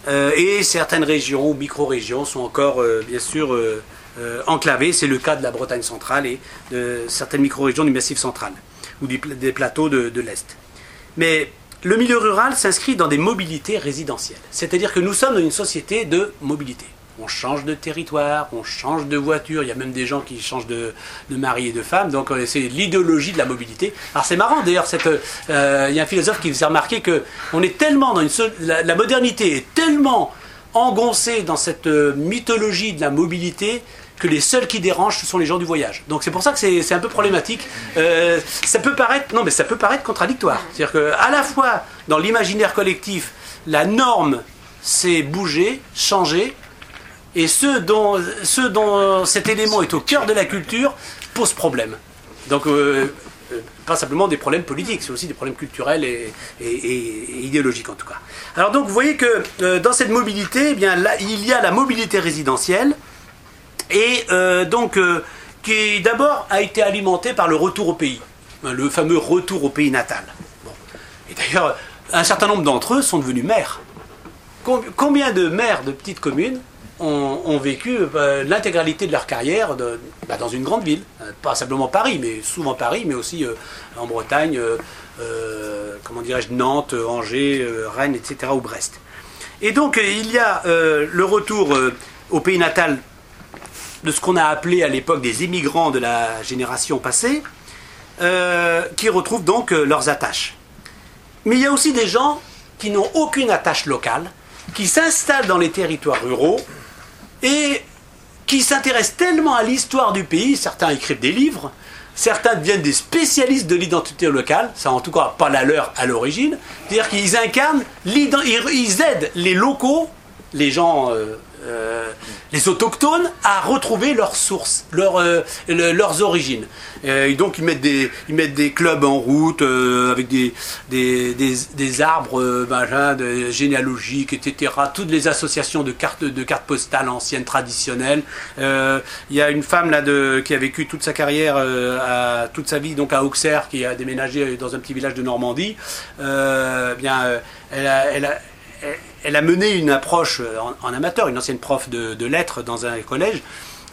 euh, et certaines régions ou micro-régions sont encore bien sûr enclavées. C'est le cas de la Bretagne centrale et de certaines micro-régions du Massif central ou des plateaux de, de l'Est. Mais le milieu rural s'inscrit dans des mobilités résidentielles. C'est-à-dire que nous sommes dans une société de mobilité on change de territoire, on change de voiture, il y a même des gens qui changent de, mari et de femme, donc euh, c'est l'idéologie de la mobilité. Alors c'est marrant d'ailleurs, euh, il y a un philosophe qui vous a remarqué que on est tellement dans la, modernité est tellement engoncée dans cette euh, mythologie de la mobilité que les seuls qui dérangent ce sont les gens du voyage. Donc c'est pour ça que c'est un peu problématique. ça peut paraître non mais ça peut paraître contradictoire. C'est-à-dire qu'à la fois dans l'imaginaire collectif, la norme s'est bougée, changée, et ceux dont, dont cet élément est au cœur de la culture posent problème. Donc, euh, euh, pas simplement des problèmes politiques, c'est aussi des problèmes culturels et, idéologiques en tout cas. Alors donc vous voyez que euh, dans cette mobilité, eh bien, il y a la mobilité résidentielle et donc qui d'abord a été alimentée par le retour au pays, hein, le fameux retour au pays natal. Et d'ailleurs, un certain nombre d'entre eux sont devenus maires. Combien de maires de petites communes ont, vécu euh, l'intégralité de leur carrière bah, dans une grande ville. Euh, pas simplement Paris, mais souvent Paris, mais aussi euh, en Bretagne, comment dirais-je, Nantes, Angers, Rennes, etc., ou Brest. Et donc, il y a le retour au pays natal de ce qu'on a appelé à l'époque des émigrants de la génération passée, qui retrouvent donc leurs attaches. Mais il y a aussi des gens qui n'ont aucune attache locale, qui s'installent dans les territoires ruraux et qui s'intéressent tellement à l'histoire du pays, certains écrivent des livres, certains deviennent des spécialistes de l'identité locale, ça en tout cas pas la leur à l'origine, c'est-à-dire qu'ils incarnent, ils aident les locaux, les gens euh, euh, les autochtones à retrouver leurs sources, euh, leurs origines. et donc ils mettent des, des clubs en route euh, avec des, des, arbres généalogiques, etc. Toutes les associations de cartes, postales anciennes, traditionnelles. Il y a une femme là qui a vécu toute sa carrière, toute sa vie donc à Auxerre, qui a déménagé dans un petit village de Normandie. bien, elle a elle a mené une approche euh, en, amateur, une ancienne prof de, lettres dans un collège.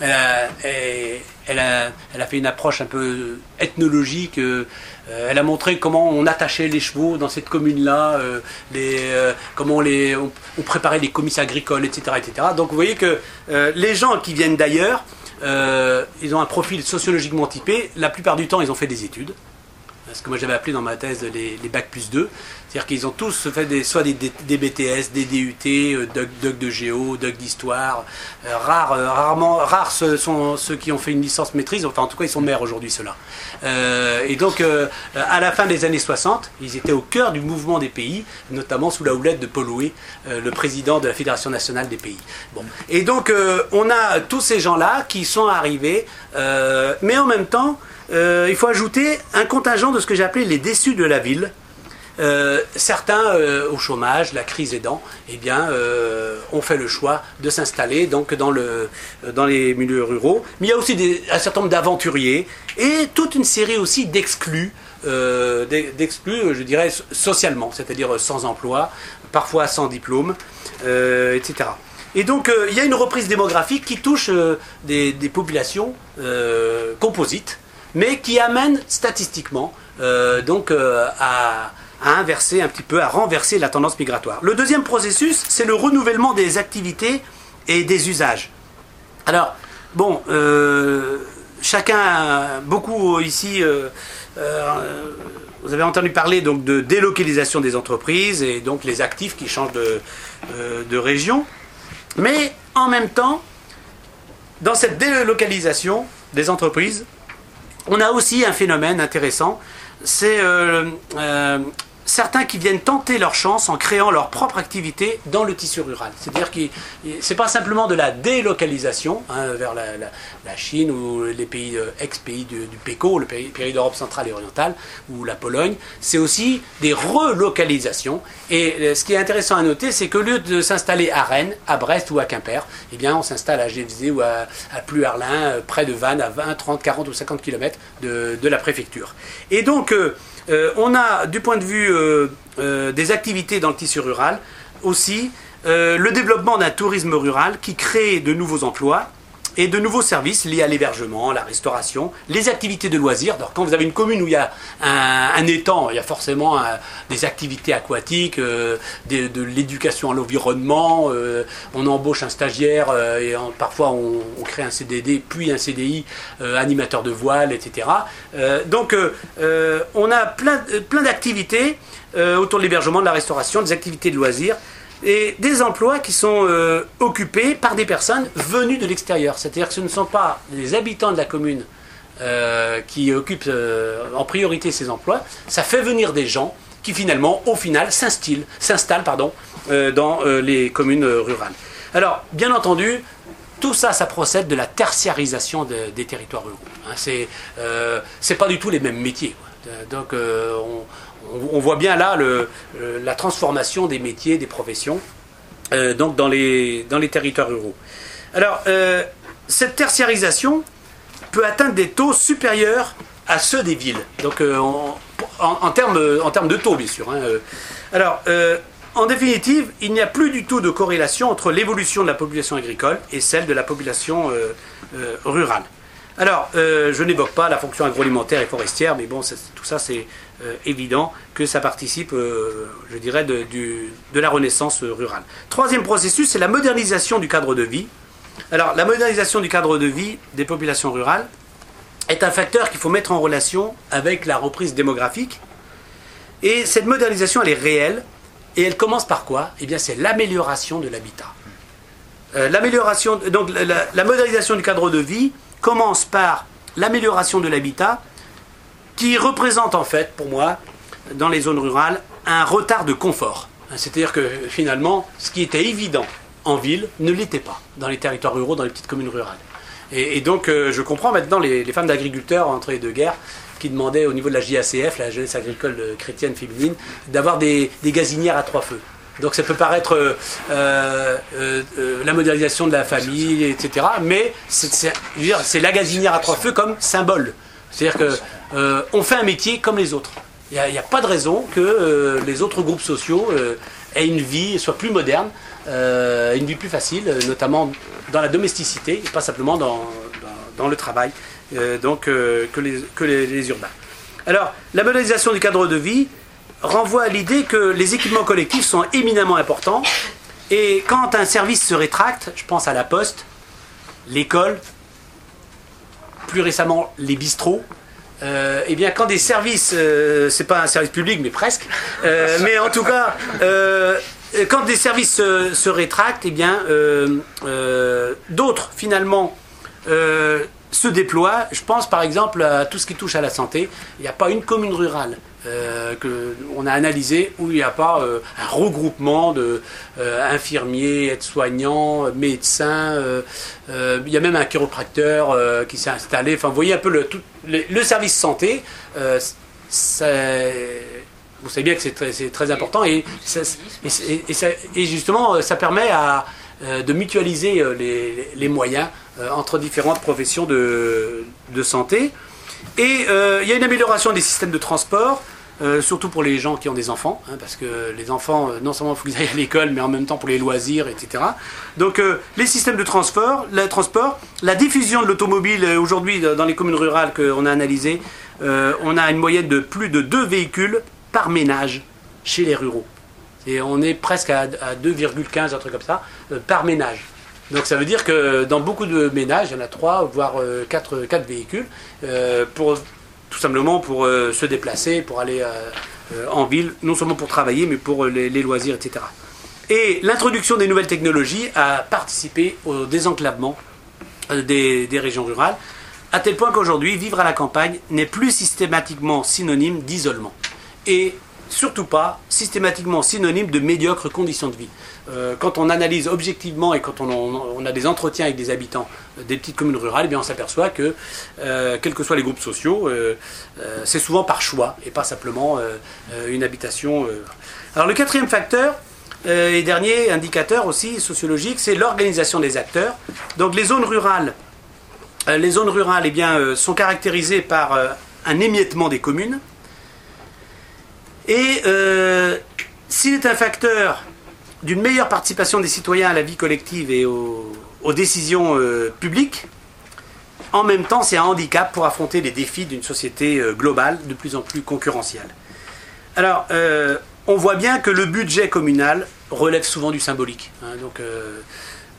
Elle a, fait une approche un peu ethnologique. Euh, elle a montré comment on attachait les chevaux dans cette commune-là, euh, comment on, préparait les comices agricoles, etc., etc. Donc vous voyez que les gens qui viennent d'ailleurs, ils ont un profil sociologiquement typé. La plupart du temps, ils ont fait des études ce que moi j'avais appelé dans ma thèse les, les bacs plus 2. C'est-à-dire qu'ils ont tous fait des, soit des, BTS, des DUT, euh, Doc, de géo, Doc d'histoire. Euh, rares, euh, rarement, rares sont ceux qui ont fait une licence maîtrise, enfin en tout cas ils sont maires aujourd'hui ceux-là. et donc à la fin des années 60, ils étaient au cœur du mouvement des pays, notamment sous la houlette de Paul Loué, le président de la Fédération nationale des pays. Bon. Et donc on a tous ces gens-là qui sont arrivés, mais en même temps, euh, il faut ajouter un contingent de ce que j'ai appelé les déçus de la ville. Euh, certains euh, au chômage, la crise aidant, eh bien, ont fait le choix de s'installer donc dans, le, dans les milieux ruraux. Mais il y a aussi un certain nombre d'aventuriers et toute une série aussi d'exclus, d'exclus, je dirais, socialement, c'est-à-dire sans emploi, parfois sans diplôme, etc. Et donc, il y a une reprise démographique qui touche des, populations composites mais qui amène statistiquement euh, donc euh, à, inverser un petit peu, à renverser la tendance migratoire. Le deuxième processus, c'est le renouvellement des activités et des usages. Alors, bon, euh, chacun, beaucoup ici, vous avez entendu parler donc de délocalisation des entreprises et donc les actifs qui changent de, de région, mais en même temps, dans cette délocalisation des entreprises, on a aussi un phénomène intéressant, c'est euh, euh, certains qui viennent tenter leur chance en créant leur propre activité dans le tissu rural. C'est-à-dire que ce n'est pas simplement de la délocalisation hein, vers la, Chine ou les pays euh, ex-pays du, PECO, le pays, d'Europe centrale et orientale, ou la Pologne, c'est aussi des relocalisations. Et euh, ce qui est intéressant à noter, c'est que lieu de s'installer à Rennes, à Brest ou à Quimper, eh bien on s'installe à Gévesé ou à, à Pluarlin, euh, près de Vannes, à 20, 30, 40 ou 50 km de, la préfecture. Et donc, on a, du point de vue euh, euh, des activités dans le tissu rural, aussi le développement d'un tourisme rural qui crée de nouveaux emplois et de nouveaux services liés à l'hébergement, la restauration, les activités de loisirs. Alors, quand vous avez une commune où il y a un, étang, il y a forcément des activités aquatiques, euh, de, l'éducation à l'environnement, euh, on embauche un stagiaire euh, et parfois on, crée un CDD, puis un CDI, animateur de voile, etc. donc, on a plein d'activités autour de l'hébergement, de la restauration, des activités de loisirs et des emplois qui sont euh, occupés par des personnes venues de l'extérieur. C'est-à-dire que ce ne sont pas les habitants de la commune euh, qui occupent euh, en priorité ces emplois, ça fait venir des gens qui finalement, au final, s'installent dans les communes rurales. Alors, bien entendu, tout ça, ça procède de la tertiarisation des territoires ruraux. Hein. Ce n'est pas du tout les mêmes métiers. Donc on, voit bien là la transformation des métiers, des professions, donc dans les, dans les territoires ruraux. Alors, cette tertiarisation peut atteindre des taux supérieurs à ceux des villes. Donc, en, termes, de taux, bien sûr. Hein, Alors, en définitive, il n'y a plus du tout de corrélation entre l'évolution de la population agricole et celle de la population euh, euh, rurale. Alors, euh, je n'évoque pas la fonction agroalimentaire et forestière, mais bon, tout ça, c'est évident que ça participe, je dirais, de, la renaissance rurale. Troisième processus, c'est la modernisation du cadre de vie. Alors, la modernisation du cadre de vie des populations rurales est un facteur qu'il faut mettre en relation avec la reprise démographique. Et cette modernisation, elle est réelle, et elle commence par quoi? Eh bien, c'est l'amélioration de l'habitat. Euh, l'amélioration, donc la, modernisation du cadre de vie commence par l'amélioration de l'habitat, qui représente en fait, pour moi, dans les zones rurales, un retard de confort. C'est-à-dire que finalement, ce qui était évident en ville ne l'était pas dans les territoires ruraux, dans les petites communes rurales. Et, donc, euh, je comprends maintenant les, femmes d'agriculteurs entre les deux guerres qui demandait au niveau de la JACF, la jeunesse agricole chrétienne féminine, d'avoir des, gazinières à trois feux. Donc ça peut paraître euh, euh, euh, la modernisation de la famille, etc. Mais c'est la gazinière à trois feux comme symbole. C'est-à-dire qu'on fait un métier comme les autres. Il n'y a, pas de raison que les autres groupes sociaux aient une vie, soient plus moderne, une vie plus facile, notamment dans la domesticité, et pas simplement dans le travail. Donc, que, les, les, urbains. Alors, la modernisation du cadre de vie renvoie à l'idée que les équipements collectifs sont éminemment importants. Et quand un service se rétracte, je pense à la poste, l'école, plus récemment les bistrots, euh, eh bien, quand des services, euh, c'est pas un service public, mais presque, [LAUGHS] mais en tout cas, quand des services se, se rétractent, eh bien, d'autres finalement se déploie. Je pense par exemple à tout ce qui touche à la santé. Il n'y a pas une commune rurale euh, qu'on a analysé où il n'y a pas euh, un regroupement de euh, infirmiers, aides-soignants, médecins. il y a même un chiropracteur qui s'est installé. Enfin, vous voyez un peu le, le, service santé. vous savez bien que c'est très, important et, justement ça permet de mutualiser les, moyens entre différentes professions de, santé. Et il y a une amélioration des systèmes de transport. Euh, surtout pour les gens qui ont des enfants, hein, parce que les enfants, non seulement il faut qu'ils aillent à l'école, mais en même temps pour les loisirs, etc. Donc les systèmes de transport, le transport, la diffusion de l'automobile aujourd'hui dans les communes rurales qu'on a analysées, on a une moyenne de plus de deux véhicules par ménage chez les ruraux. Et on est presque à, à 2,15, un truc comme ça, par ménage. Donc ça veut dire que dans beaucoup de ménages, il y en a trois, voire euh, quatre, quatre véhicules, euh, pour, tout simplement pour euh, se déplacer, pour aller en ville, non seulement pour travailler, mais pour les, loisirs, etc. Et l'introduction des nouvelles technologies a participé au désenclavement des, des régions rurales, à tel point qu'aujourd'hui, vivre à la campagne n'est plus systématiquement synonyme d'isolement. Et surtout pas systématiquement synonyme de médiocres conditions de vie. Euh, quand on analyse objectivement et quand on, a des entretiens avec des habitants des petites communes rurales, eh bien on s'aperçoit que, euh, quels que soient les groupes sociaux, euh, c'est souvent par choix et pas simplement une habitation. Alors le quatrième facteur, et dernier indicateur aussi sociologique, c'est l'organisation des acteurs. Donc les zones rurales, les zones rurales eh bien, sont caractérisées par un émiettement des communes. Et s'il est un facteur d'une meilleure participation des citoyens à la vie collective et aux, décisions euh, publiques, en même temps, c'est un handicap pour affronter les défis d'une société euh, globale de plus en plus concurrentielle. Alors, euh, on voit bien que le budget communal relève souvent du symbolique. Hein. donc,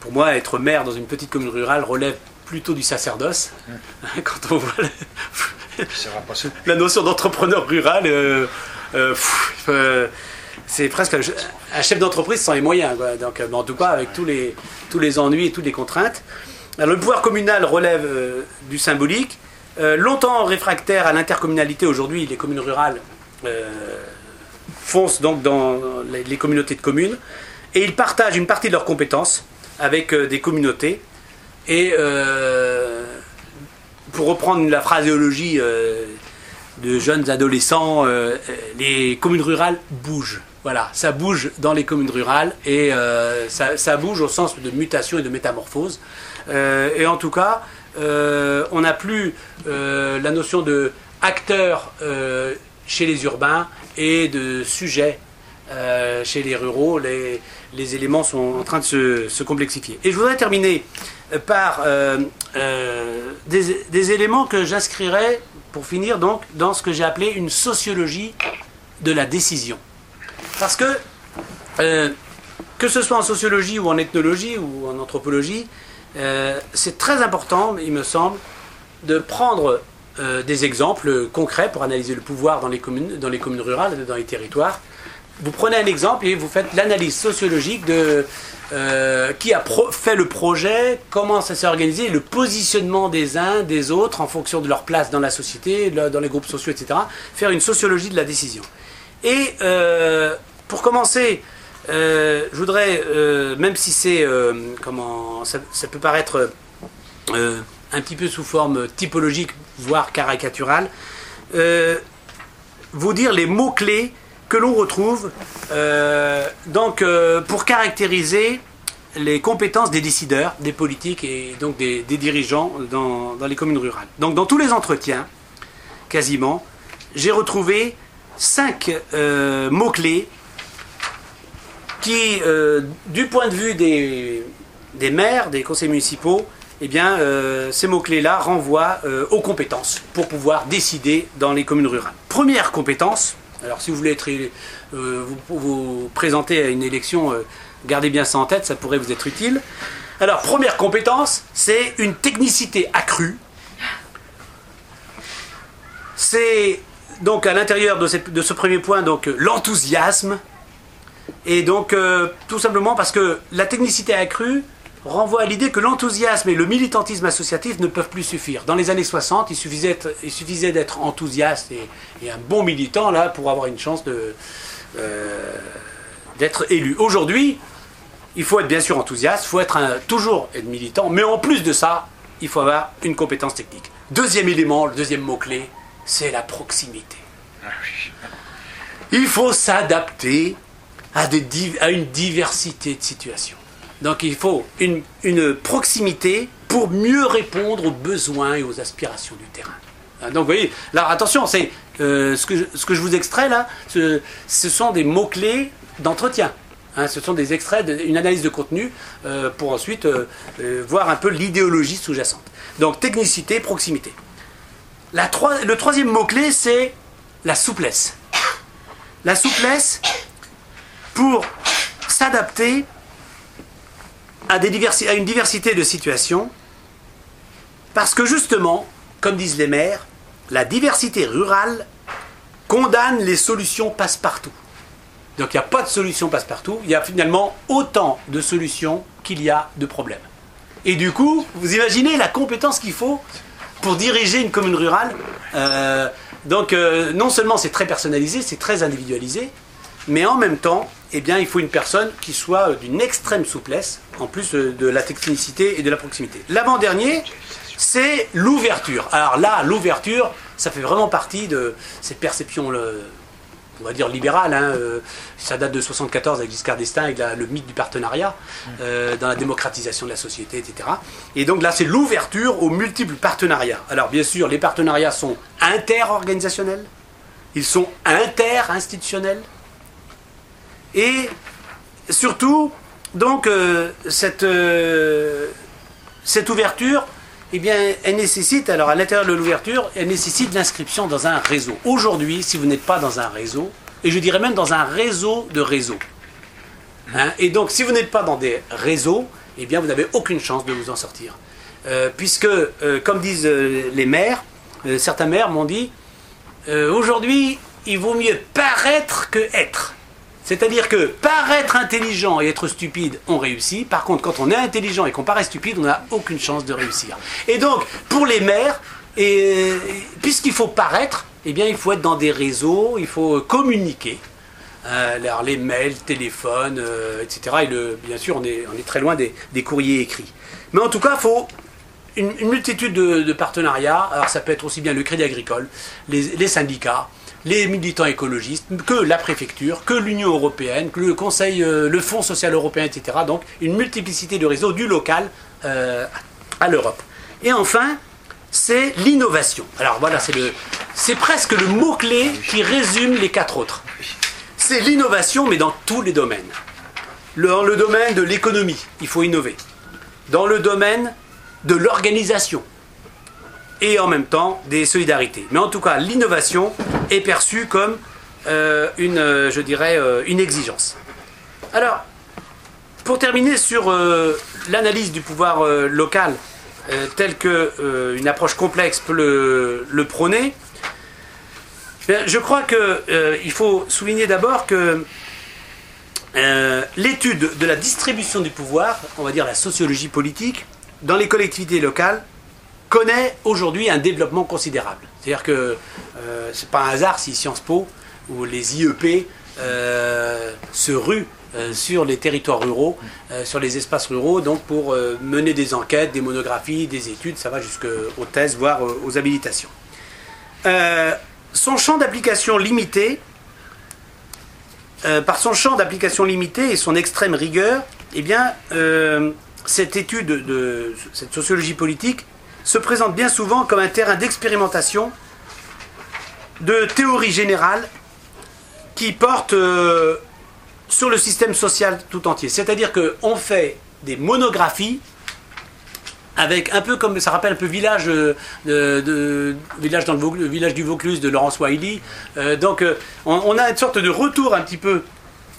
pour moi, être maire dans une petite commune rurale relève plutôt du sacerdoce. Mmh. [LAUGHS] Quand on voit la, notion d'entrepreneur rural, c'est presque un, chef d'entreprise sans les moyens. Donc, euh, en tout cas, avec tous les, tous les ennuis et toutes les contraintes. Alors, le pouvoir communal relève euh, du symbolique. Euh, longtemps réfractaire à l'intercommunalité, aujourd'hui, les communes rurales foncent donc dans les, communautés de communes. Et ils partagent une partie de leurs compétences avec des communautés. Et pour reprendre la phraséologie de jeunes adolescents, euh, les communes rurales bougent. Voilà, ça bouge dans les communes rurales et ça, bouge au sens de mutation et de métamorphose. et en tout cas, on n'a plus la notion de acteur chez les urbains et de sujet chez les ruraux. Les, éléments sont en train de se, complexifier. Et je voudrais terminer euh, par euh, euh, des, éléments que j'inscrirai, pour finir, donc, dans ce que j'ai appelé une sociologie de la décision. Parce que, que ce soit en sociologie ou en ethnologie ou en anthropologie, c'est très important, il me semble, de prendre des exemples concrets pour analyser le pouvoir dans les communes, dans les rurales, dans les territoires, vous prenez un exemple et vous faites l'analyse sociologique de euh, qui a fait le projet, comment ça s'est organisé, le positionnement des uns, des autres en fonction de leur place dans la société, dans les groupes sociaux, etc. Faire une sociologie de la décision. Et euh, pour commencer, euh, je voudrais, même si c'est comment ça, ça, peut paraître un petit peu sous forme typologique, voire caricaturale, vous dire les mots clés que l'on retrouve euh, donc, euh, pour caractériser les compétences des décideurs, des politiques et donc des, dirigeants dans, les communes rurales. Donc dans tous les entretiens, quasiment, j'ai retrouvé cinq euh, mots-clés qui, du point de vue des, des, maires, des conseils municipaux, eh bien, ces mots-clés-là renvoient aux compétences pour pouvoir décider dans les communes rurales. Première compétence, alors si vous voulez être, euh, vous, présenter à une élection, euh, gardez bien ça en tête, ça pourrait vous être utile. Alors première compétence, c'est une technicité accrue. C'est donc à l'intérieur de, ce premier point donc l'enthousiasme et donc euh, tout simplement parce que la technicité accrue renvoie à l'idée que l'enthousiasme et le militantisme associatif ne peuvent plus suffire. Dans les années 60, il suffisait, d'être enthousiaste et, un bon militant là pour avoir une chance euh, d'être élu. Aujourd'hui, il faut être bien sûr enthousiaste, il faut être toujours être militant, mais en plus de ça, il faut avoir une compétence technique. Deuxième élément, le deuxième mot-clé, c'est la proximité. Il faut s'adapter à une diversité de situations. Donc il faut une, proximité pour mieux répondre aux besoins et aux aspirations du terrain. Hein, donc vous voyez, là attention, c'est euh, ce, que je, ce que je vous extrais là, ce, sont des mots-clés d'entretien. Hein, ce sont des extraits d'une analyse de contenu euh, pour ensuite euh, voir un peu l'idéologie sous-jacente. Donc technicité, proximité. La le troisième mot-clé, c'est la souplesse. La souplesse pour s'adapter à, une diversité de situations, parce que justement, comme disent les maires, la diversité rurale condamne les solutions passe-partout. Donc il n'y a pas de solution passe-partout, il y a finalement autant de solutions qu'il y a de problèmes. Et du coup, vous imaginez la compétence qu'il faut pour diriger une commune rurale. Euh, donc euh, non seulement c'est très personnalisé, c'est très individualisé, mais en même temps, eh bien, il faut une personne qui soit euh, d'une extrême souplesse, en plus euh, de la technicité et de la proximité. L'avant-dernier, c'est l'ouverture. Alors là, l'ouverture, ça fait vraiment partie de cette perception, on va dire libérale. Hein, euh, ça date de 74 avec Giscard d'Estaing, avec le mythe du partenariat, dans la démocratisation de la société, etc. Et donc là, c'est l'ouverture aux multiples partenariats. Alors bien sûr, les partenariats sont inter-organisationnels, ils sont inter-institutionnels, et surtout, donc, euh, cette, euh, cette ouverture, eh bien, elle nécessite, alors à l'intérieur de l'ouverture, elle nécessite l'inscription dans un réseau. Aujourd'hui, si vous n'êtes pas dans un réseau, et je dirais même dans un réseau de réseaux, hein, et donc si vous n'êtes pas dans des réseaux, eh bien, vous n'avez aucune chance de vous en sortir. Euh, puisque, comme disent les maires, certains maires m'ont dit, aujourd'hui, il vaut mieux paraître que être. C'est-à-dire que paraître intelligent et être stupide, on réussit. Par contre, quand on est intelligent et qu'on paraît stupide, on n'a aucune chance de réussir. Et donc, pour les maires, puisqu'il faut paraître, eh bien, il faut être dans des réseaux, il faut communiquer. Euh, les mails, téléphones, euh, etc. Bien sûr, on est, très loin des, des, courriers écrits. Mais en tout cas, il faut une, multitude de, partenariats. Alors ça peut être aussi bien le Crédit Agricole, les, syndicats, les militants écologistes, que la préfecture, que l'Union européenne, que le Conseil, euh, le Fonds social européen, etc. Donc une multiplicité de réseaux du local euh, à l'Europe. Et enfin, c'est l'innovation. Alors voilà, c'est presque le mot clé qui résume les quatre autres. C'est l'innovation, mais dans tous les domaines. Dans le domaine de l'économie, il faut innover. Dans le domaine de l'organisation et en même temps des solidarités. Mais en tout cas, l'innovation est perçue comme euh, une, euh, je dirais, euh, une exigence. Alors, pour terminer sur l'analyse du pouvoir local tel que une approche complexe peut le, le prôner, je crois qu'il faut souligner d'abord que l'étude de la distribution du pouvoir, on va dire la sociologie politique, dans les collectivités locales, connaît aujourd'hui un développement considérable. C'est-à-dire que euh, ce n'est pas un hasard si Sciences Po ou les IEP euh, se ruent euh, sur les territoires ruraux, sur les espaces ruraux, donc pour mener des enquêtes, des monographies, des études, ça va jusqu'aux thèses, voire aux habilitations. son champ d'application limité, par son champ d'application limité et son extrême rigueur, eh bien, cette étude de cette sociologie politique se présente bien souvent comme un terrain d'expérimentation de théorie générale qui porte euh, sur le système social tout entier. C'est-à-dire qu'on fait des monographies avec un peu comme ça rappelle un peu village euh, village le, village du Vaucluse de Laurence Wiley. Euh, donc on, a une sorte de retour un petit peu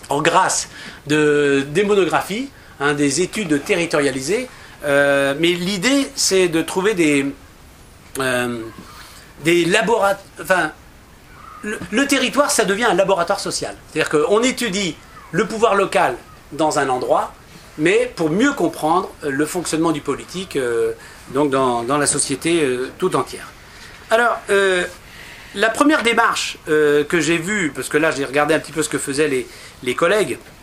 en grâce de, des monographies Hein, des études territorialisées. Euh, mais l'idée, c'est de trouver des, euh, des laboratoires. Enfin, le, territoire, ça devient un laboratoire social. C'est-à-dire qu'on étudie le pouvoir local dans un endroit, mais pour mieux comprendre le fonctionnement du politique euh, donc dans, dans, la société tout entière. Alors, la première démarche que j'ai vue, parce que là j'ai regardé un petit peu ce que faisaient les, les collègues, euh,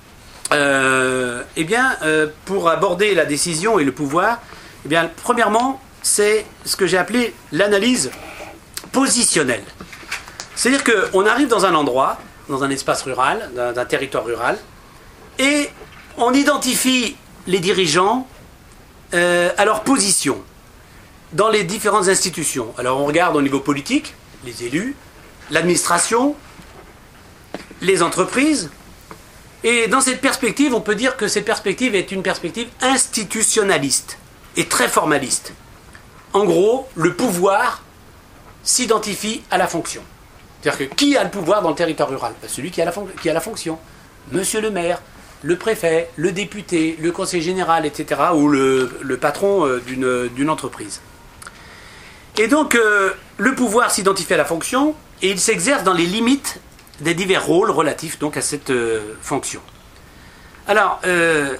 eh bien, euh, pour aborder la décision et le pouvoir, eh premièrement, c'est ce que j'ai appelé l'analyse positionnelle. C'est-à-dire qu'on arrive dans un endroit, dans un espace rural, d'un territoire rural, et on identifie les dirigeants euh, à leur position dans les différentes institutions. Alors on regarde au niveau politique, les élus, l'administration, les entreprises, et dans cette perspective, on peut dire que cette perspective est une perspective institutionnaliste et très formaliste. En gros, le pouvoir s'identifie à la fonction. C'est-à-dire que qui a le pouvoir dans le territoire rural? Ben, Celui qui a, la fonction. Monsieur le maire, le préfet, le député, le conseiller général, etc., ou le, patron euh, d'une entreprise. Et donc, euh, le pouvoir s'identifie à la fonction et il s'exerce dans les limites des divers rôles relatifs donc à cette euh, fonction. Alors, euh,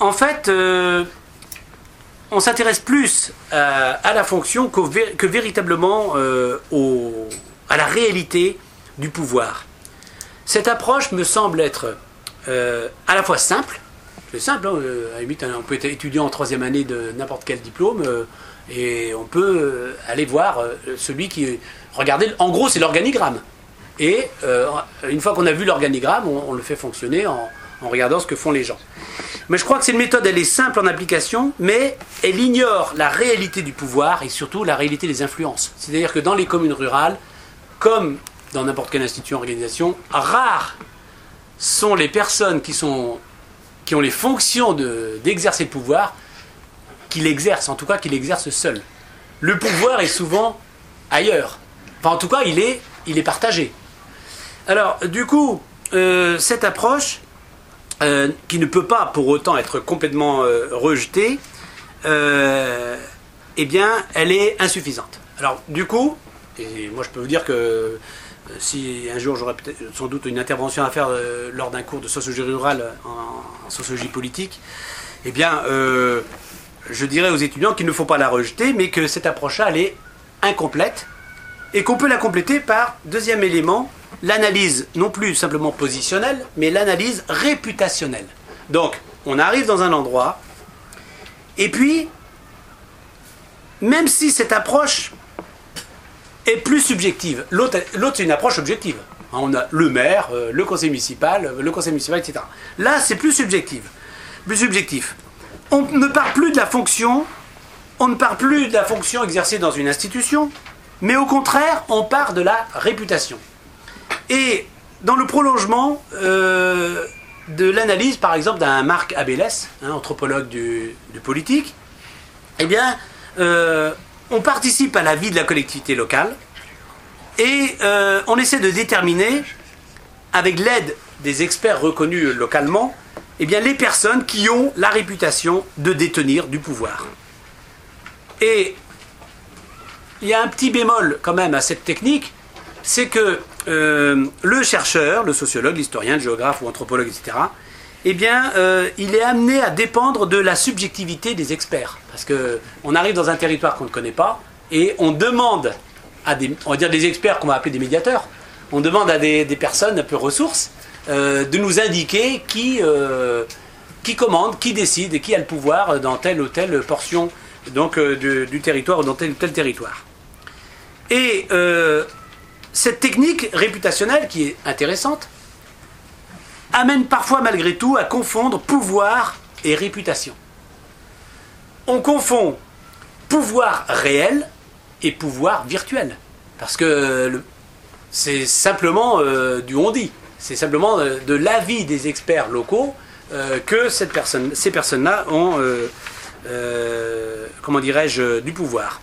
en fait, euh, on s'intéresse plus à, la fonction que véritablement à la réalité du pouvoir. Cette approche me semble être à la fois simple, c'est simple, hein, à la limite, on peut être étudiant en troisième année de n'importe quel diplôme, et on peut aller voir celui qui... Regardez, en gros, c'est l'organigramme. Et euh, une fois qu'on a vu l'organigramme, on, le fait fonctionner en, regardant ce que font les gens. Mais je crois que cette méthode, elle est simple en application, mais elle ignore la réalité du pouvoir et surtout la réalité des influences. C'est-à-dire que dans les communes rurales, comme dans n'importe quelle institution, organisation, rares sont les personnes qui, ont les fonctions d'exercer le pouvoir, qui l'exercent, en tout cas qui l'exercent seuls. Le pouvoir est souvent ailleurs. Enfin, en tout cas, il est partagé. Alors, du coup, euh, cette approche, euh, qui ne peut pas pour autant être complètement euh, rejetée, eh bien, elle est insuffisante. Alors, du coup, et moi je peux vous dire que si un jour j'aurais sans doute une intervention à faire lors d'un cours de sociologie rurale en, sociologie politique, eh bien, je dirais aux étudiants qu'il ne faut pas la rejeter, mais que cette approche-là, elle est incomplète, et qu'on peut la compléter par, deuxième élément, l'analyse non plus simplement positionnelle, mais l'analyse réputationnelle. Donc, on arrive dans un endroit, et puis, même si cette approche est plus subjective. L'autre, c'est une approche objective. On a le maire, euh, le conseil municipal, le conseil municipal, etc. Là, c'est plus subjectif. Plus subjectif. On ne parle plus de la fonction, on ne parle plus de la fonction exercée dans une institution, mais au contraire, on part de la réputation. Et dans le prolongement euh, de l'analyse, par exemple, d'un Marc Abélès, hein, anthropologue du, politique, eh bien, euh, on participe à la vie de la collectivité locale et euh, on essaie de déterminer, avec l'aide des experts reconnus localement, eh bien, les personnes qui ont la réputation de détenir du pouvoir. Et il y a un petit bémol quand même à cette technique, c'est que euh, le chercheur, le sociologue, l'historien, le géographe ou anthropologue, etc., eh bien, euh, il est amené à dépendre de la subjectivité des experts. Parce qu'on arrive dans un territoire qu'on ne connaît pas et on demande à des, on va dire des experts qu'on va appeler des médiateurs, on demande à des, personnes un peu ressources euh, de nous indiquer qui, qui commande, qui décide et qui a le pouvoir dans telle ou telle portion donc, du, du, territoire ou dans tel ou tel territoire. Et cette technique réputationnelle, qui est intéressante, amène parfois malgré tout à confondre pouvoir et réputation. On confond pouvoir réel et pouvoir virtuel. Parce que c'est simplement euh, du on-dit. C'est simplement euh, de l'avis des experts locaux euh, que ces personnes-là ont, comment dirais-je, du pouvoir.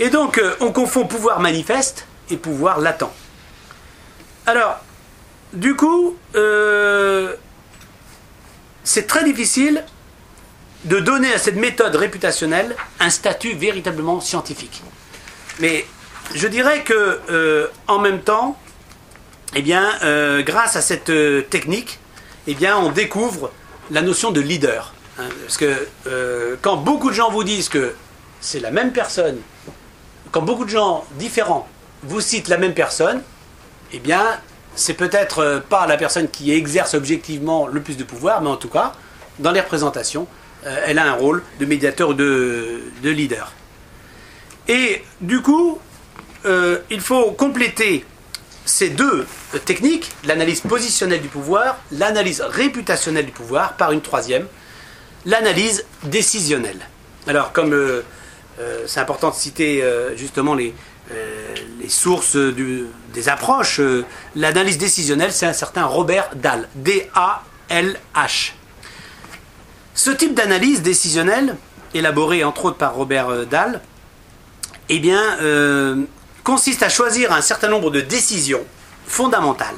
Et donc, on confond pouvoir manifeste et pouvoir latent. Alors, du coup, euh, c'est très difficile de donner à cette méthode réputationnelle un statut véritablement scientifique. Mais je dirais que, euh, en même temps, eh bien, euh, grâce à cette technique, eh bien, on découvre la notion de leader. Hein. parce que quand beaucoup de gens vous disent que c'est la même personne, quand beaucoup de gens différents vous cite la même personne, eh bien, c'est peut-être euh, pas la personne qui exerce objectivement le plus de pouvoir, mais en tout cas, dans les représentations, euh, elle a un rôle de médiateur ou de, leader. Et du coup, euh, il faut compléter ces deux techniques, l'analyse positionnelle du pouvoir, l'analyse réputationnelle du pouvoir, par une troisième, l'analyse décisionnelle. Alors, comme c'est important de citer justement les, les sources des approches, euh, l'analyse décisionnelle, c'est un certain Robert Dahl, D-A-L-H. Ce type d'analyse décisionnelle, élaborée entre autres par Robert euh, Dahl, eh bien, consiste à choisir un certain nombre de décisions fondamentales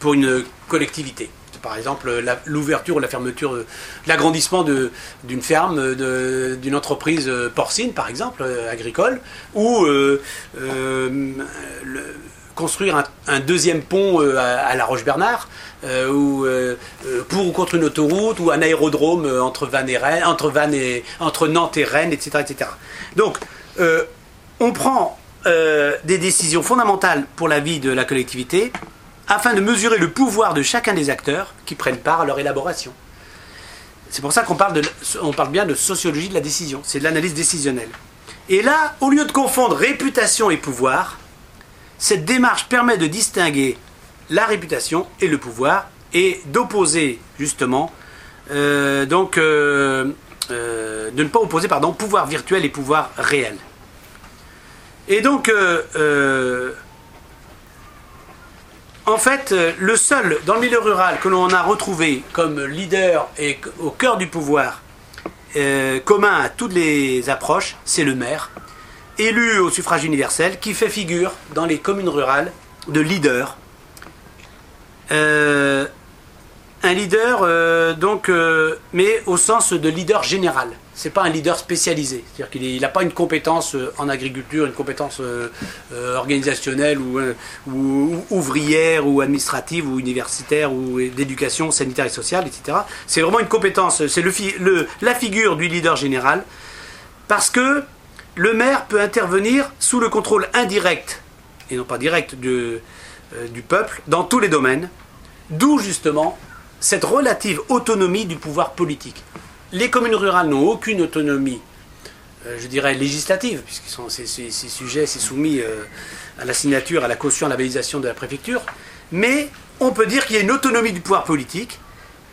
pour une collectivité par exemple l'ouverture ou la fermeture, l'agrandissement d'une ferme, d'une entreprise porcine, par exemple, euh, agricole, ou euh, euh, construire un, deuxième pont à, La Roche-Bernard, ou pour ou contre une autoroute, ou un aérodrome entre, Vannes et entre, Vannes et, Nantes et Rennes, etc. etc. Donc, on prend des décisions fondamentales pour la vie de la collectivité afin de mesurer le pouvoir de chacun des acteurs qui prennent part à leur élaboration. C'est pour ça qu'on parle, parle bien de sociologie de la décision, c'est de l'analyse décisionnelle. Et là, au lieu de confondre réputation et pouvoir, cette démarche permet de distinguer la réputation et le pouvoir et d'opposer justement, euh, donc, euh, euh, de ne pas opposer pardon, pouvoir virtuel et pouvoir réel. Et donc, en fait, euh, le seul dans le milieu rural que l'on a retrouvé comme leader et au cœur du pouvoir euh, commun à toutes les approches, c'est le maire, élu au suffrage universel, qui fait figure dans les communes rurales de leader. Euh, un leader, donc, mais au sens de leader général c'est pas un leader spécialisé. C'est-à-dire qu'il n'a pas une compétence euh, en agriculture, une compétence euh, euh, organisationnelle ou, ouvrière ou administrative ou universitaire ou d'éducation sanitaire et sociale, etc. C'est vraiment une compétence, c'est le, la figure du leader général parce que le maire peut intervenir sous le contrôle indirect et non pas direct du peuple dans tous les domaines, d'où justement cette relative autonomie du pouvoir politique les communes rurales n'ont aucune autonomie je dirais, législative, puisque ces, ces, sujets, c'est soumis à la signature, à la caution, à la validation de la préfecture. Mais on peut dire qu'il y a une autonomie du pouvoir politique.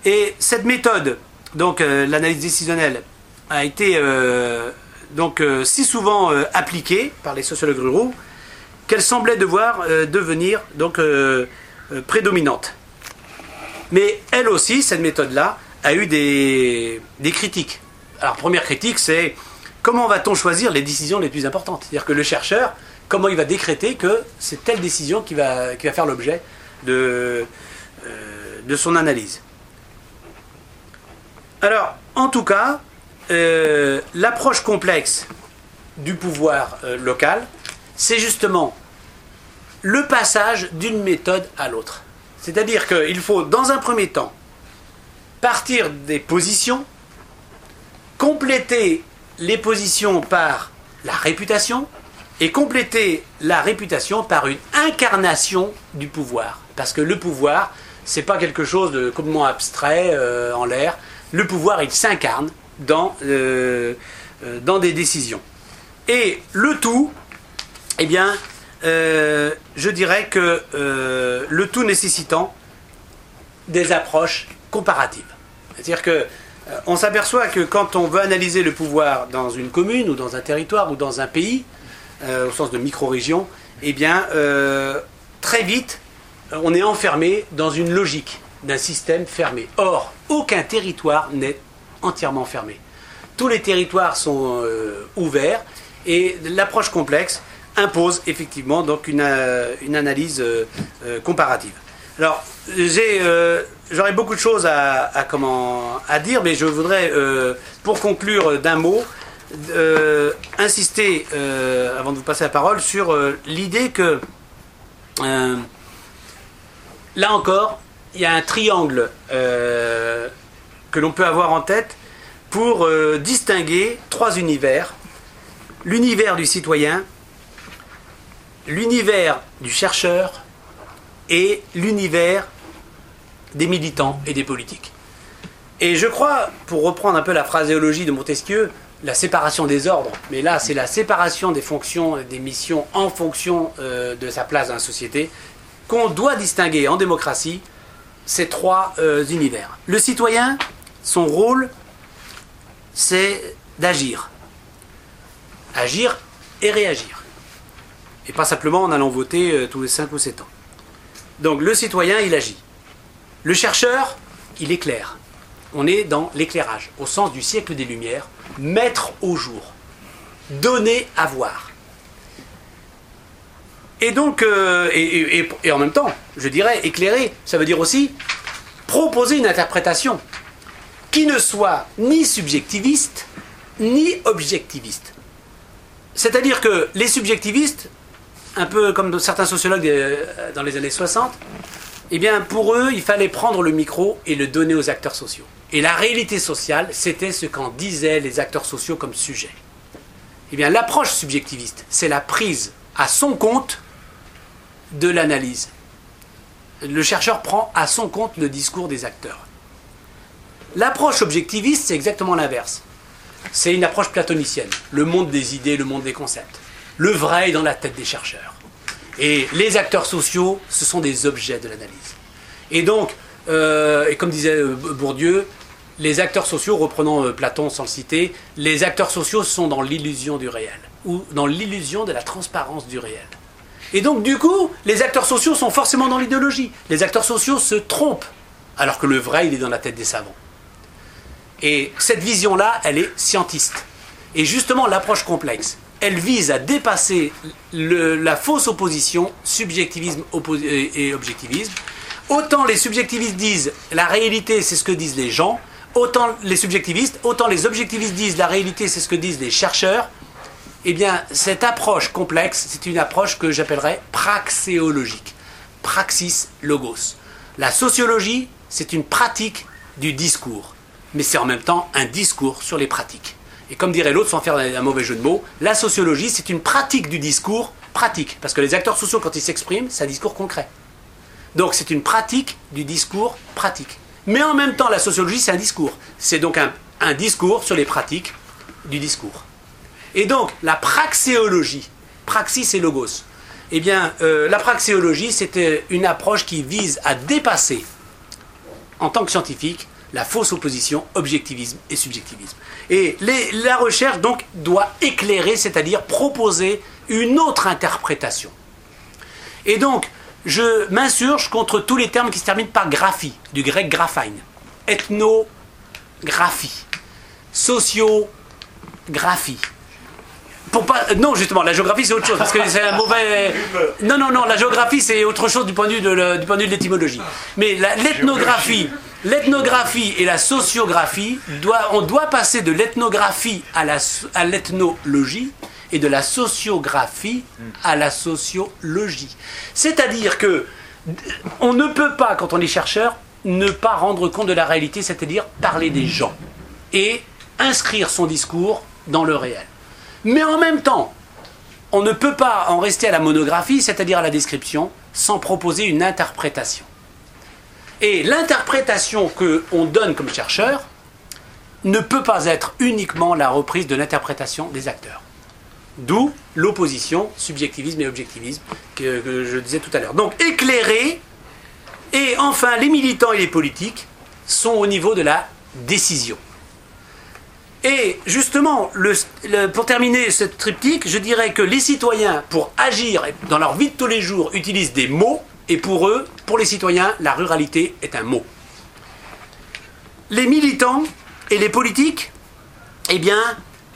Et cette méthode, donc l'analyse décisionnelle, a été donc si souvent appliquée par les sociologues ruraux qu'elle semblait devoir devenir donc prédominante. Mais elle aussi, cette méthode-là, a eu des, critiques. Alors, première critique, c'est comment va-t-on choisir les décisions les plus importantes? C'est-à-dire que le chercheur, comment il va décréter que c'est telle décision qui va, faire l'objet de, euh, de son analyse. Alors, en tout cas, euh, l'approche complexe du pouvoir euh, local, c'est justement le passage d'une méthode à l'autre. C'est-à-dire qu'il faut, dans un premier temps, partir des positions, compléter les positions par la réputation, et compléter la réputation par une incarnation du pouvoir. Parce que le pouvoir, c'est pas quelque chose de complètement abstrait euh, en l'air. Le pouvoir, il s'incarne dans, euh, euh, dans des décisions. Et le tout, eh bien, je dirais que le tout nécessitant des approches comparatives. C'est-à-dire que euh, on s'aperçoit que quand on veut analyser le pouvoir dans une commune ou dans un territoire ou dans un pays, au sens de micro-région, eh bien, très vite, on est enfermé dans une logique d'un système fermé. Or, aucun territoire n'est entièrement fermé. Tous les territoires sont ouverts et l'approche complexe impose effectivement donc une, euh, analyse euh, euh, comparative. Alors, j'aurais beaucoup de choses à, dire, mais je voudrais, pour conclure d'un mot, insister, avant de vous passer la parole, sur l'idée que, là encore, il y a un triangle que l'on peut avoir en tête pour distinguer trois univers. L'univers du citoyen, l'univers du chercheur et l'univers des militants et des politiques. Et je crois, pour reprendre un peu la phraséologie de Montesquieu, la séparation des ordres, mais là c'est la séparation des fonctions et des missions en fonction euh, de sa place dans la société, qu'on doit distinguer en démocratie ces trois euh, univers. Le citoyen, son rôle, c'est d'agir. Agir et réagir et pas simplement en allant voter euh, tous les 5 ou 7 ans. Donc le citoyen, il agit. Le chercheur, il éclaire. On est dans l'éclairage, au sens du siècle des Lumières, mettre au jour, donner à voir. Et donc, euh, et, et, en même temps, je dirais, éclairer, ça veut dire aussi proposer une interprétation qui ne soit ni subjectiviste, ni objectiviste. C'est-à-dire que les subjectivistes, un peu comme certains sociologues euh, dans les années 60, eh bien, pour eux, il fallait prendre le micro et le donner aux acteurs sociaux. Et la réalité sociale, c'était ce qu'en disaient les acteurs sociaux comme sujet. Eh bien, l'approche subjectiviste, c'est la prise à son compte de l'analyse. Le chercheur prend à son compte le discours des acteurs. L'approche objectiviste, c'est exactement l'inverse. C'est une approche platonicienne, le monde des idées, le monde des concepts. Le vrai est dans la tête des chercheurs. Et les acteurs sociaux, ce sont des objets de l'analyse. Et donc, euh, comme disait euh, Bourdieu, les acteurs sociaux, reprenant euh, Platon sans le citer, les acteurs sociaux sont dans l'illusion du réel, ou dans l'illusion de la transparence du réel. Et donc, du coup, les acteurs sociaux sont forcément dans l'idéologie. Les acteurs sociaux se trompent, alors que le vrai, il est dans la tête des savants. Et cette vision-là, elle est scientiste. Et justement, l'approche complexe, elle vise à dépasser la fausse opposition subjectivisme et objectivisme. Autant les subjectivistes disent la réalité, c'est ce que disent les gens, autant les subjectivistes, autant les objectivistes disent la réalité, c'est ce que disent les chercheurs. Eh bien, cette approche complexe, c'est une approche que j'appellerais praxéologique. Praxis logos. La sociologie, c'est une pratique du discours, mais c'est en même temps un discours sur les pratiques. Et comme dirait l'autre, sans faire un mauvais jeu de mots, la sociologie, c'est une pratique du discours pratique. Parce que les acteurs sociaux, quand ils s'expriment, c'est un discours concret. Donc c'est une pratique du discours pratique. Mais en même temps, la sociologie, c'est un discours. C'est donc un, discours sur les pratiques du discours. Et donc, la praxéologie, praxis et logos, eh bien, euh, la praxéologie, c'était une approche qui vise à dépasser, en tant que scientifique, la fausse opposition objectivisme et subjectivisme. Et la recherche, donc, doit éclairer, c'est-à-dire proposer une autre interprétation. Et donc, je m'insurge contre tous les termes qui se terminent par graphie, du grec graphein, ethnographie, sociographie. Pour pas, non, justement, la géographie c'est autre chose parce que c'est un mauvais. Non, non, non, la géographie c'est autre chose du point de, vue de l'étymologie. Mais l'ethnographie, l'ethnographie et la sociographie, on doit passer de l'ethnographie à l'ethnologie et de la sociographie à la sociologie. C'est-à-dire que on ne peut pas, quand on est chercheur, ne pas rendre compte de la réalité, c'est-à-dire parler des gens et inscrire son discours dans le réel. Mais en même temps, on ne peut pas en rester à la monographie, c'est-à-dire à la description, sans proposer une interprétation. Et l'interprétation qu'on donne comme chercheur ne peut pas être uniquement la reprise de l'interprétation des acteurs. D'où l'opposition subjectivisme et objectivisme que, je disais tout à l'heure. Donc éclairer, et enfin les militants et les politiques sont au niveau de la décision. Et justement, pour terminer ce triptyque, je dirais que les citoyens, pour agir dans leur vie de tous les jours, utilisent des mots, et pour eux, pour les citoyens, la ruralité est un mot. Les militants et les politiques, eh bien,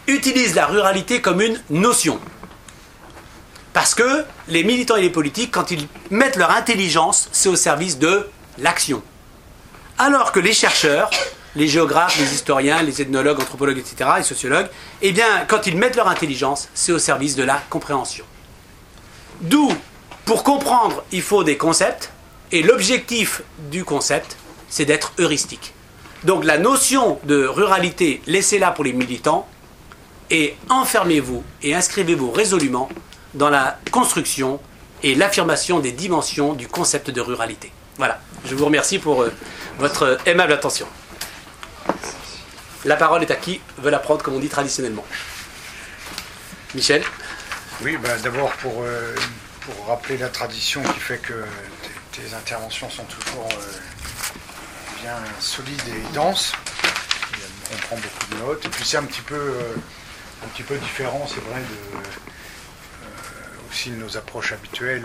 utilisent la ruralité comme une notion. Parce que les militants et les politiques, quand ils mettent leur intelligence, c'est au service de l'action. Alors que les chercheurs, les géographes, les historiens, les ethnologues, anthropologues, etc., les sociologues, eh bien, quand ils mettent leur intelligence, c'est au service de la compréhension. D'où, pour comprendre, il faut des concepts, et l'objectif du concept, c'est d'être heuristique. Donc la notion de ruralité, laissez-la pour les militants, et enfermez-vous et inscrivez-vous résolument dans la construction et l'affirmation des dimensions du concept de ruralité. Voilà, je vous remercie pour euh, votre aimable attention. La parole est à qui veut la prendre, comme on dit traditionnellement? Michel? Oui, bah, d'abord pour, euh, pour rappeler la tradition qui fait que tes, interventions sont toujours euh, bien solides et denses. On prend beaucoup de notes. Et puis c'est un petit peu un petit peu différent, c'est vrai, de, euh, aussi de nos approches habituelles.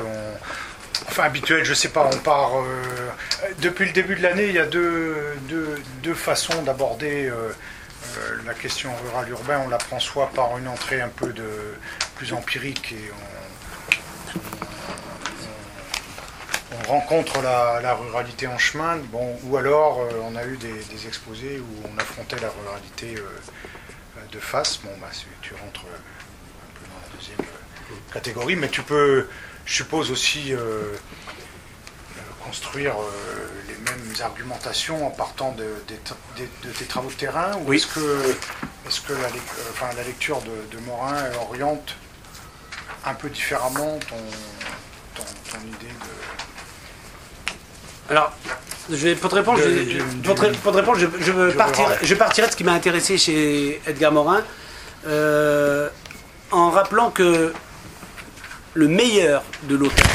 enfin, habituelles, je sais pas, on part. Euh, depuis le début de l'année, il y a deux, deux, façons d'aborder euh, la question rurale-urbain. On la prend soit par une entrée un peu de, plus empirique et on, on, rencontre la, ruralité en chemin, bon, ou alors on a eu des, des, exposés où on affrontait la ruralité de face, bon, bah, tu rentres euh, un peu dans la deuxième euh, catégorie, mais tu peux, je suppose aussi, euh, construire les mêmes argumentations en partant de, tes travaux de terrain Ou est-ce que, est que la, enfin, la lecture de, Morin oriente un peu différemment ton, ton idée de. Alors, je pour te répondre, je, je, partirai, de ce qui m'a intéressé chez Edgar Morin, euh, en rappelant que le meilleur de l'auteur,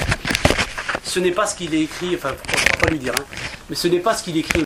ce n'est pas ce qu'il a écrit, enfin, on ne va pas lui dire, hein, mais ce n'est pas ce qu'il écrit